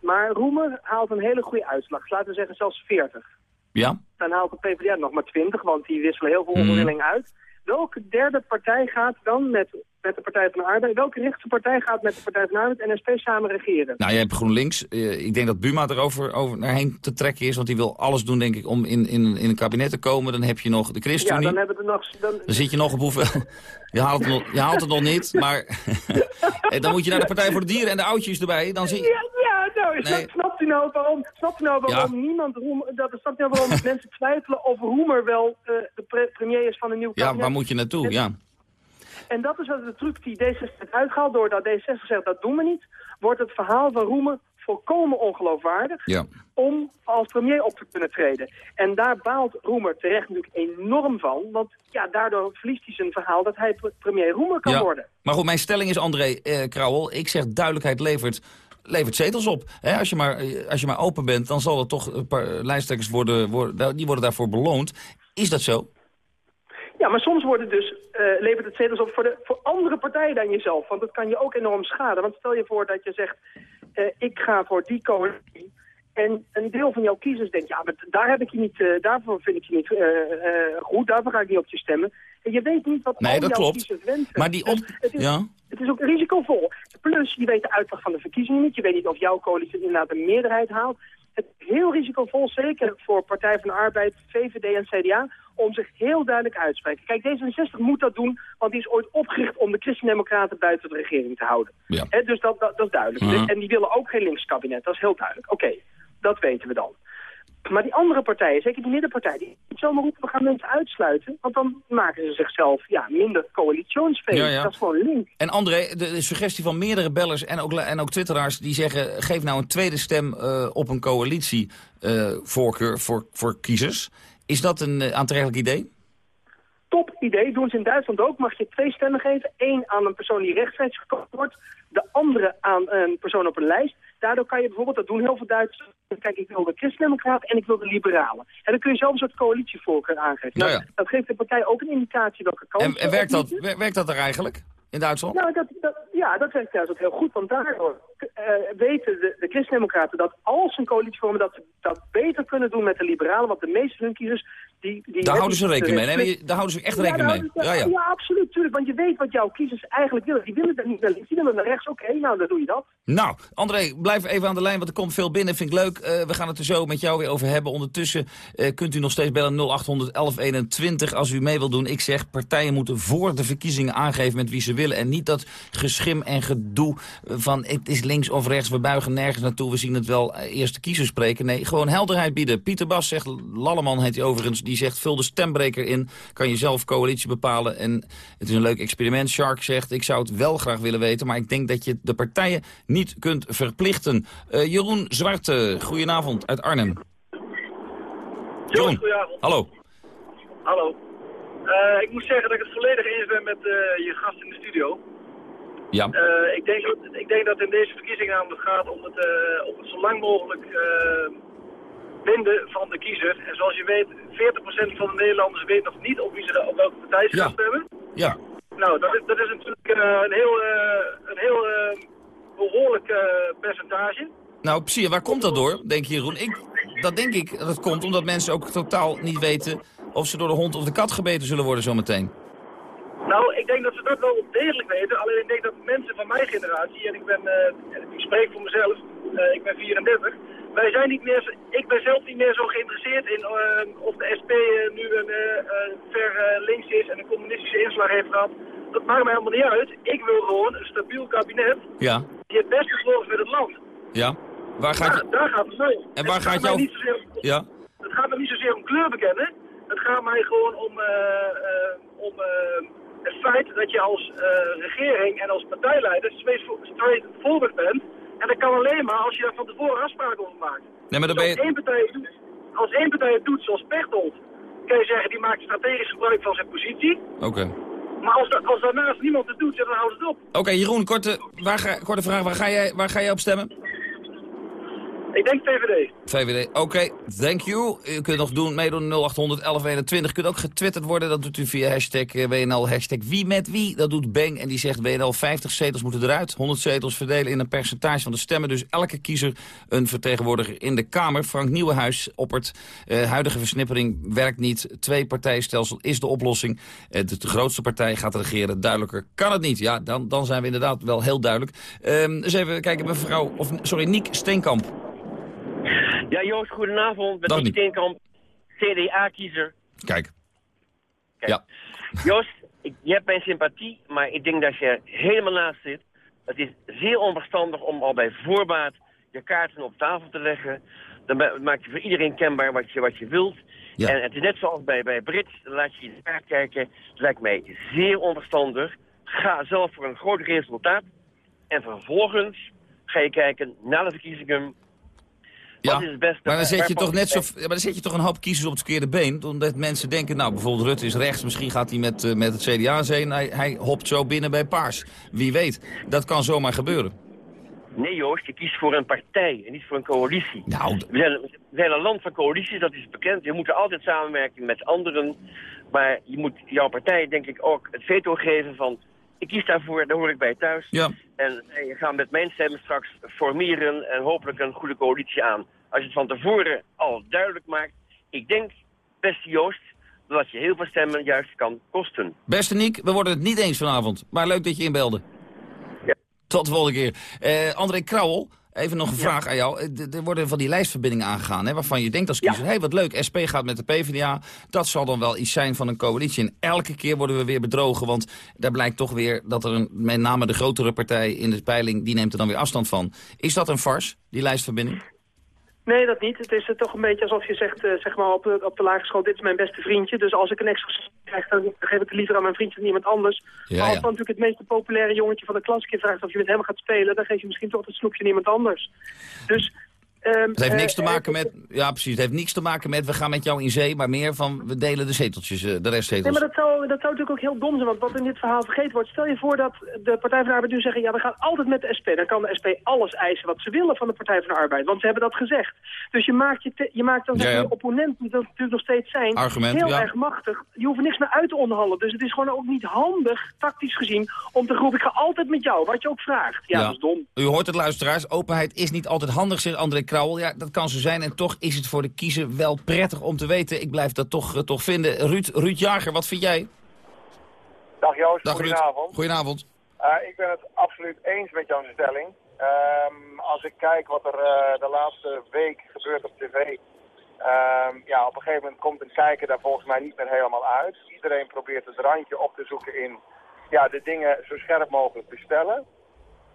Maar Roemer haalt een hele goede uitslag. Laten we zeggen zelfs 40. Ja? Dan haalt de PvdA nog maar 20, want die wisselen heel veel Mhm. onderling uit. Welke derde partij gaat dan met, met de Partij van de Arbeid... welke rechtse partij gaat met de Partij van de Arbeid en SP samen regeren? Nou, jij hebt GroenLinks. Eh, ik denk dat Buma erover over naar heen te trekken is. Want die wil alles doen, denk ik, om in, in, in een kabinet te komen. Dan heb je nog de ja, ChristenUnie. dan hebben we nog... Dan, Dan zit je nog op hoeveel... (laughs) Je haalt het nog, je haalt het nog niet, maar... (laughs) Eh, dan moet je naar de Partij voor de Dieren en de oudjes erbij. Dan zie je... Ja, ja nou, Nee. snapt u nou waarom, snapt u nou waarom niemand Roemer, dat, snapt u nou waarom (laughs) mensen twijfelen of Roemer wel eh, de pre- premier is van een nieuw Ja, kabinet? waar moet je naartoe? Ja. En dat is de truc die D66 uitgaat. Doordat D66 zegt dat doen we niet, wordt het verhaal van Roemer volkomen ongeloofwaardig Ja. om als premier op te kunnen treden. En daar baalt Roemer terecht natuurlijk enorm van. Want ja, daardoor verliest hij zijn verhaal dat hij pre- premier Roemer kan ja. worden. Maar goed, mijn stelling is, André eh Krauwel, ik zeg duidelijkheid levert, levert zetels op. Als, je maar, als je maar open bent, dan zal er toch een paar lijsttrekkers worden, worden, die worden daarvoor beloond. Is dat zo? Ja, maar soms wordt het dus, eh, levert het zetels op voor, de, voor andere partijen dan jezelf. Want dat kan je ook enorm schaden. Want stel je voor dat je zegt, eh, ik ga voor die coalitie. En een deel van jouw kiezers denkt, ja, maar daar heb ik je niet, eh, daarvoor vind ik je niet eh, eh, goed, daarvoor ga ik niet op je stemmen. En je weet niet wat Nee, al dat jouw klopt. kiezers wensen. Maar die op... Het, is, Ja. het is ook risicovol. Plus, je weet de uitslag van de verkiezingen niet. Je weet niet of jouw coalitie inderdaad een meerderheid haalt. Het is heel risicovol, zeker voor Partij van de Arbeid, VVD en CDA, om zich heel duidelijk uit te spreken. Kijk, D66 moet dat doen, want die is ooit opgericht om de Christen-Democraten buiten de regering te houden. Ja. Dus dat, dat, dat is duidelijk. En die willen ook geen linkskabinet, dat is heel duidelijk. Oké, dat weten we dan. Maar die andere partijen, zeker die middenpartijen, die niet zomaar roepen, we gaan mensen uitsluiten. Want dan maken ze zichzelf ja, minder coalitionsvriendelijk. Ja, ja. Dat is gewoon link. En André, de, suggestie van meerdere bellers en ook, en ook twitteraars... die zeggen, geef nou een tweede stem eh, op een coalitievoorkeur voor, voor kiezers. Is dat een eh, aantrekkelijk idee? top idee. Doen ze in Duitsland ook. Mag je twee stemmen geven. Eén aan een persoon die rechtstreeks gekozen wordt. De andere aan een persoon op een lijst. Daardoor kan je bijvoorbeeld, dat doen heel veel Duitsers. Kijk, ik wil de Christen-Democraten en ik wil de Liberalen. En dan kun je zelf een soort coalitievoorkeur aangeven. Nou, ja. dat geeft de partij ook een indicatie welke kant En, en werkt, dat, opkiezen. wer- werkt dat er eigenlijk in Duitsland? Nou, dat, dat, ja, dat werkt juist ook heel goed. Want daardoor eh, weten de, de Christen-Democraten dat als ze een coalitie vormen... dat ze dat beter kunnen doen met de Liberalen. Want de meeste van hun kiezers... Die, die Daar houden ze rekening mee. Nee, daar houden ze echt Ja, rekening daar mee. ze- Ja, ja. absoluut, tuurlijk. Want je weet wat jouw kiezers eigenlijk willen. Die willen dat niet naar links, die willen naar rechts. Oké, nou, dan doe je dat. Nou, André, blijf even aan de lijn, want er komt veel binnen. Vind ik leuk. Eh, we gaan het er zo met jou weer over hebben. Ondertussen eh, kunt u nog steeds bellen 0800 1121 als u mee wilt doen. Ik zeg, partijen moeten voor de verkiezingen aangeven met wie ze willen. En niet dat geschim en gedoe van het is links of rechts, we buigen nergens naartoe. We zien het wel eh, eerst de kiezers spreken. Nee, gewoon helderheid bieden. Pieter Bas zegt, Lalleman heet hij overigens, die zegt vul de stembreker in. Kan je zelf coalitie bepalen. En het is een leuk experiment. Shark zegt, ik zou het wel graag willen weten. Maar ik denk dat je de partijen niet kunt verplichten. Eh, Jeroen Zwarte, goedenavond uit Arnhem. Jeroen, goedenavond. hallo. Hallo. Eh, ik moet zeggen dat ik het volledig eens ben met eh, je gast in de studio. Ja. Eh, ik, denk, dat- ik denk dat in deze verkiezingen aan het gaat om het, om het zo lang mogelijk binden van de kiezer. En zoals je weet, 40% van de Nederlanders weet nog niet op, wie ze, op welke partij ze gaan stemmen. Ja. Nou, dat is, dat is natuurlijk een heel, een heel eh, behoorlijk eh, percentage. Nou, precies. Waar komt dat door, denk je Jeroen? Ik, dat denk ik dat komt omdat mensen ook totaal niet weten... of ze door de hond of de kat gebeten zullen worden zometeen. Nou, ik denk dat ze dat wel degelijk weten. Alleen ik denk dat mensen van mijn generatie, en ik ben, eh, ik spreek voor mezelf, eh, ik ben 34. Wij zijn niet meer, ik ben zelf niet meer zo geïnteresseerd in eh, of de SP nu een ver links is en een communistische inslag heeft gehad. Dat maakt mij helemaal niet uit. Ik wil gewoon een stabiel kabinet Ja. die het beste zorgt voor het land. Ja. Waar gaat Daar, je... daar gaat het mee. En waar Het gaat jouw- niet zozeer- Ja. het gaat me niet zozeer om kleur bekennen. Het gaat mij gewoon om, eh, eh, om eh, het feit dat je als regering en als partijleider straightforward bent. En dat kan alleen maar als je daar van tevoren afspraken over maakt. Nee, maar dan Dus ben als, je... één partij het doet, als één partij het doet zoals Pechtold, kun je zeggen die maakt strategisch gebruik van zijn positie. Oké. Maar als, da- als daarnaast niemand het doet, dan houdt het op. Oké, Jeroen, korte, waar ga, korte vraag. Waar ga, jij, waar ga jij op stemmen? Ik denk VVD. VVD. Oké, thank you. U kunt nog doen, meedoen 0800 1121. U kunt ook getwitterd worden. Dat doet u via hashtag eh, WNL, hashtag wie met wie. Dat doet Beng en die zegt WNL 50 zetels moeten eruit. 100 zetels verdelen in een percentage van de stemmen. Dus elke kiezer een vertegenwoordiger in de Kamer. Frank Nieuwenhuis oppert. eh, huidige versnippering werkt niet. Twee partijstelsel is de oplossing. Eh, de, grootste partij gaat regeren. Duidelijker kan het niet. Ja, dan, dan zijn we inderdaad wel heel duidelijk. Ehm eens even kijken, mevrouw, of sorry, Niek Steenkamp. Ja, Joost, goedenavond. Met Dag. Steenkamp, CDA-kiezer. Kijk. Ja. Joost, ik, je hebt mijn sympathie, maar ik denk dat je helemaal naast zit. Het is zeer onverstandig om al bij voorbaat je kaarten op tafel te leggen. Dan ma- maak je voor iedereen kenbaar wat je, wat je wilt. En het is net zoals bij, bij Brits, dan laat je je kaart kijken. Het lijkt mij zeer onverstandig. Ga zelf voor een groot resultaat. En vervolgens ga je kijken na de verkiezingen Ja, Wat is het beste? maar dan zet je toch net zo, maar dan zet je toch een hoop kiezers op het verkeerde been. Omdat mensen denken, nou bijvoorbeeld Rutte is rechts, misschien gaat hij met, eh, met het CDA zijn. Hij, hij hopt zo binnen bij Paars. Wie weet, dat kan zomaar gebeuren. Nee Joost, je kiest voor een partij en niet voor een coalitie. Nou, we, zijn, we zijn een land van coalities, dat is bekend. Je moet altijd samenwerken met anderen. Maar je moet jouw partij denk ik ook het veto geven van... ik kies daarvoor, daar hoor ik bij thuis. Ja. En je gaat met mijn stemmen straks formeren en hopelijk een goede coalitie aan. Als je het van tevoren al duidelijk maakt... ik denk, beste Joost, dat je heel veel stemmen juist kan kosten. Beste Niek, we worden het niet eens vanavond. Maar leuk dat je inbelde. Tot de volgende keer. Eh, André Krauwel, Even nog een vraag aan jou. Eh, Er worden van die lijstverbindingen aangegaan, hè, waarvan je denkt als kiezer... hé, hey, wat leuk, SP gaat met de PvdA. Dat zal dan wel iets zijn van een coalitie. En elke keer worden we weer bedrogen, want daar blijkt toch weer... dat er een, met name de grotere partij in de peiling, die neemt er dan weer afstand van. Is dat een farce, die lijstverbinding? Nee, dat niet. Het is toch een beetje alsof je zegt, eh, zeg maar op de, op de lagere school, dit is mijn beste vriendje. Dus als ik een extra krijg, dan geef ik het liever aan mijn vriendje dan iemand anders. Ja, maar als ja. dan natuurlijk het meest populaire jongetje van de klas een keer vraagt of je met hem gaat spelen, dan geef je misschien toch het snoepje aan iemand anders. Dus... ehm, Het heeft niks te eh, maken met, ja precies, het heeft niks te maken met we gaan met jou in zee, maar meer van we delen de zeteltjes, eh, de Nee, restzetels. maar dat zou, dat zou natuurlijk ook heel dom zijn, want wat in dit verhaal vergeten wordt... stel je voor dat de Partij van de Arbeid nu zeggen... ja, we gaan altijd met de SP. Dan kan de SP alles eisen wat ze willen van de Partij van de Arbeid, want ze hebben dat gezegd. Dus je maakt, je te- je maakt dan Ja, je opponent, die dat natuurlijk nog steeds zijn... Argument, heel ja. erg machtig. Je hoeft er niks meer uit te onderhandelen. Dus het is gewoon ook niet handig, tactisch gezien... om te roepen, ik ga altijd met jou, wat je ook vraagt. Ja, dat is dom. U hoort het luisteraars, openheid is niet altijd handig, zegt André Ja, dat kan zo zijn en toch is het voor de kiezer wel prettig om te weten. Ik blijf dat toch, eh, toch vinden. Ruud, Ruud Jager, wat vind jij? Dag Joost, Dag Ruud. goedenavond. Goedenavond. Eh, ik ben het absoluut eens met jouw stelling. Ehm, als ik kijk wat er eh, de laatste week gebeurt op tv... ehm, ja, op een gegeven moment komt een kijker daar volgens mij niet meer helemaal uit. Iedereen probeert het randje op te zoeken in ja, de dingen zo scherp mogelijk te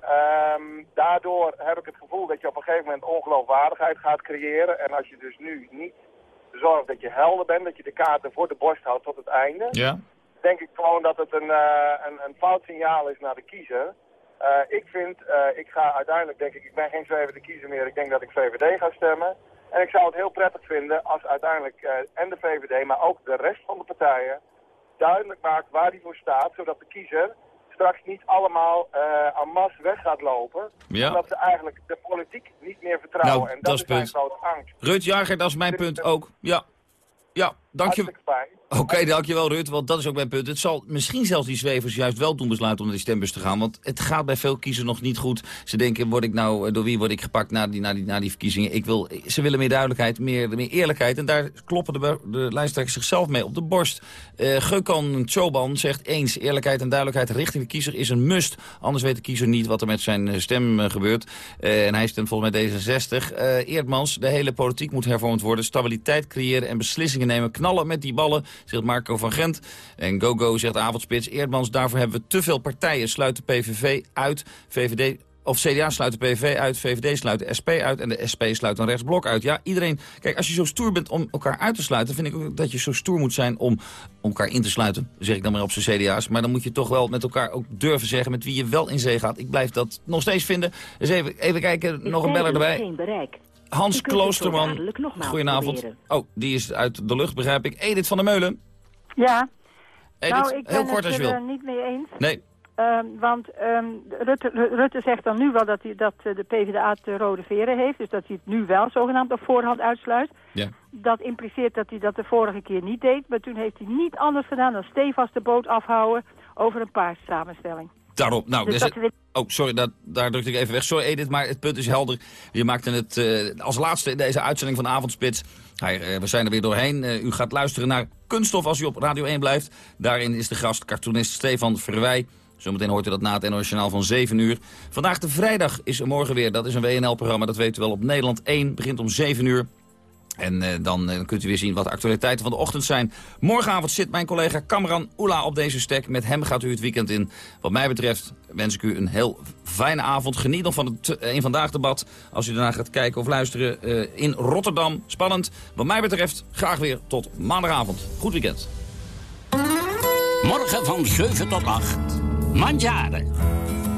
Ehm, daardoor heb ik het gevoel dat je op een gegeven moment ongeloofwaardigheid gaat creëren. En als je dus nu niet zorgt dat je helder bent, dat je de kaarten voor de borst houdt tot het einde Ja. denk ik gewoon dat het een, eh, een, een fout signaal is naar de kiezer. Eh, ik vind, eh, ik ga uiteindelijk denk ik, ik ben geen zwevende kiezer meer. Ik denk dat ik VVD ga stemmen. En ik zou het heel prettig vinden als uiteindelijk en de VVD, maar ook de rest van de partijen duidelijk maakt waar die voor staat. Zodat de kiezer straks niet allemaal eh en masse weg gaat lopen. Ja. Omdat ze eigenlijk de politiek niet meer vertrouwen. Nou, en dat dat, is is mijn punt. grote angst. Ruud Jager, dat is mijn punt ook. Ja, ja dank je. Oké, dankjewel Ruud, want dat is ook mijn punt. Het zal misschien zelfs die zwevers juist wel doen besluiten om naar die stembus te gaan. Want het gaat bij veel kiezers nog niet goed. Ze denken, word ik nou, eh, door wie word ik gepakt na die, na die, na die verkiezingen? Ik wil, ze willen meer duidelijkheid, meer, meer eerlijkheid. En daar kloppen de, de lijsttrekkers zichzelf mee op de borst. Eh Geukan Choban zegt eens, eerlijkheid en duidelijkheid richting de kiezer is een must. Anders weet de kiezer niet wat er met zijn eh, stem gebeurt. En hij stemt volgens mij D66. Eh Eerdmans, de hele politiek moet hervormd worden. Stabiliteit creëren en beslissingen nemen. Knallen met die ballen, zegt Marco van Gent. En GoGo zegt avondspits. Eerdmans, daarvoor hebben we te veel partijen. Sluit de PVV uit, VVD... Of CDA sluit de PVV uit, VVD sluit de SP uit... en de SP sluit een rechtsblok uit. Ja, iedereen... Kijk, als je zo stoer bent om elkaar uit te sluiten... vind ik ook dat je zo stoer moet zijn om, om elkaar in te sluiten. Zeg ik dan maar op zijn CDA's. Maar dan moet je toch wel met elkaar ook durven zeggen... met wie je wel in zee gaat. Ik blijf dat nog steeds vinden. Dus even, even kijken, nog een beller erbij. Geen bereik. Hans Kloosterman. Goedenavond. proberen. Oh, die is uit de lucht, begrijp ik. Edith van der Meulen. Ja. Edith, nou, ik ben heel kort het als je er wil. eh, niet mee eens. Nee. Ehm, want ehm, Rutte, Rutte zegt dan nu wel dat, hij, dat eh, de PvdA te rode veren heeft. Dus dat hij het nu wel zogenaamd op voorhand uitsluit. Ja. Dat impliceert dat hij dat de vorige keer niet deed. Maar toen heeft hij niet anders gedaan dan stevast de boot afhouden over een paarssamenstelling. Daarop. Nou, Dus dat Oh, sorry, dat, daar drukte ik even weg. Sorry Edith, maar het punt is helder. Je maakte het eh, als laatste in deze uitzending van Avondspits. Hij, eh, we zijn er weer doorheen. Eh, u gaat luisteren naar Kunststof als u op Radio 1 blijft. Daarin is de gast cartoonist Stefan Verwij. Zometeen hoort u dat na het NOS van 7 uur. Vandaag de vrijdag is er morgen weer. Dat is een WNL-programma, dat weet u wel op Nederland 1. Begint om 7 uur. En eh, dan eh, kunt u weer zien wat de actualiteiten van de ochtend zijn. Morgenavond zit mijn collega Kamran Oela op deze stek. Met hem gaat u het weekend in. Wat mij betreft wens ik u een heel fijne avond. Geniet nog van het eh, een Vandaag debat. Als u daarna gaat kijken of luisteren in Rotterdam. Spannend. Wat mij betreft graag weer tot maandagavond. Goed weekend. Morgen van 7 tot 8. Mandjaren.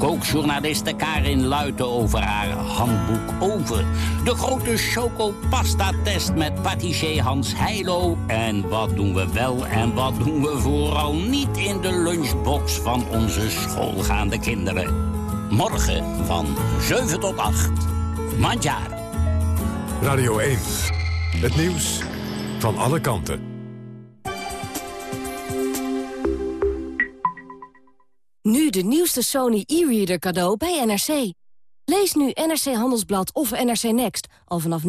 Kookjournaliste Karin Luiten over haar handboek over. De grote chocopasta-test met patissier Hans Heilo. En wat doen we wel en wat doen we vooral niet in de lunchbox van onze schoolgaande kinderen. Morgen van 7 tot 8. Mandjaren. Radio 1. Het nieuws van alle kanten. Nu de nieuwste Sony e-reader cadeau bij NRC. Lees nu NRC Handelsblad of NRC Next al vanaf 19,95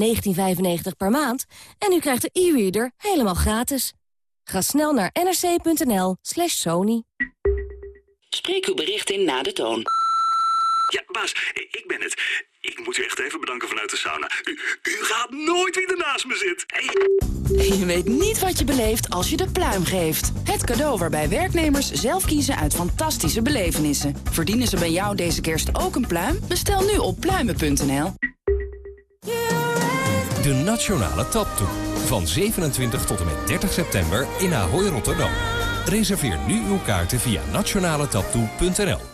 per maand... en u krijgt de e-reader helemaal gratis. Ga snel naar nrc.nl slash sony. Spreek uw bericht in na de toon. Ja, baas, ik ben het. Ik moet u echt even bedanken vanuit de sauna. U, u gaat nooit wie ernaast me zit. Je weet niet wat je beleeft als je de pluim geeft. Het cadeau waarbij werknemers zelf kiezen uit fantastische belevenissen. Verdienen ze bij jou deze kerst ook een pluim? Bestel nu op pluimen.nl. De Nationale Taptoe. Van 27 tot en met 30 september in Ahoy Rotterdam. Reserveer nu uw kaarten via nationaletaptoe.nl.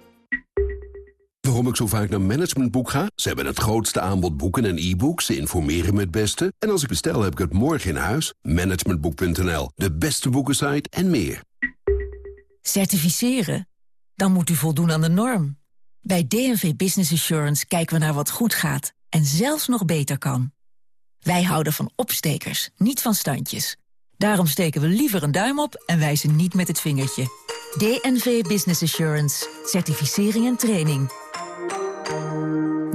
Waarom ik zo vaak naar Managementboek ga? Ze hebben het grootste aanbod boeken en e-books. Ze informeren me het beste. En als ik bestel, heb ik het morgen in huis. Managementboek.nl, de beste boekensite en meer. Certificeren? Dan moet u voldoen aan de norm. Bij DNV Business Assurance kijken we naar wat goed gaat en zelfs nog beter kan. Wij houden van opstekers, niet van standjes. Daarom steken we liever een duim op en wijzen niet met het vingertje. DNV Business Assurance. Certificering en training.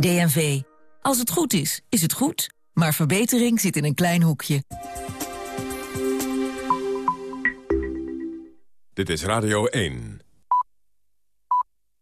DNV. Als het goed is, is het goed. Maar verbetering zit in een klein hoekje. Dit is Radio 1.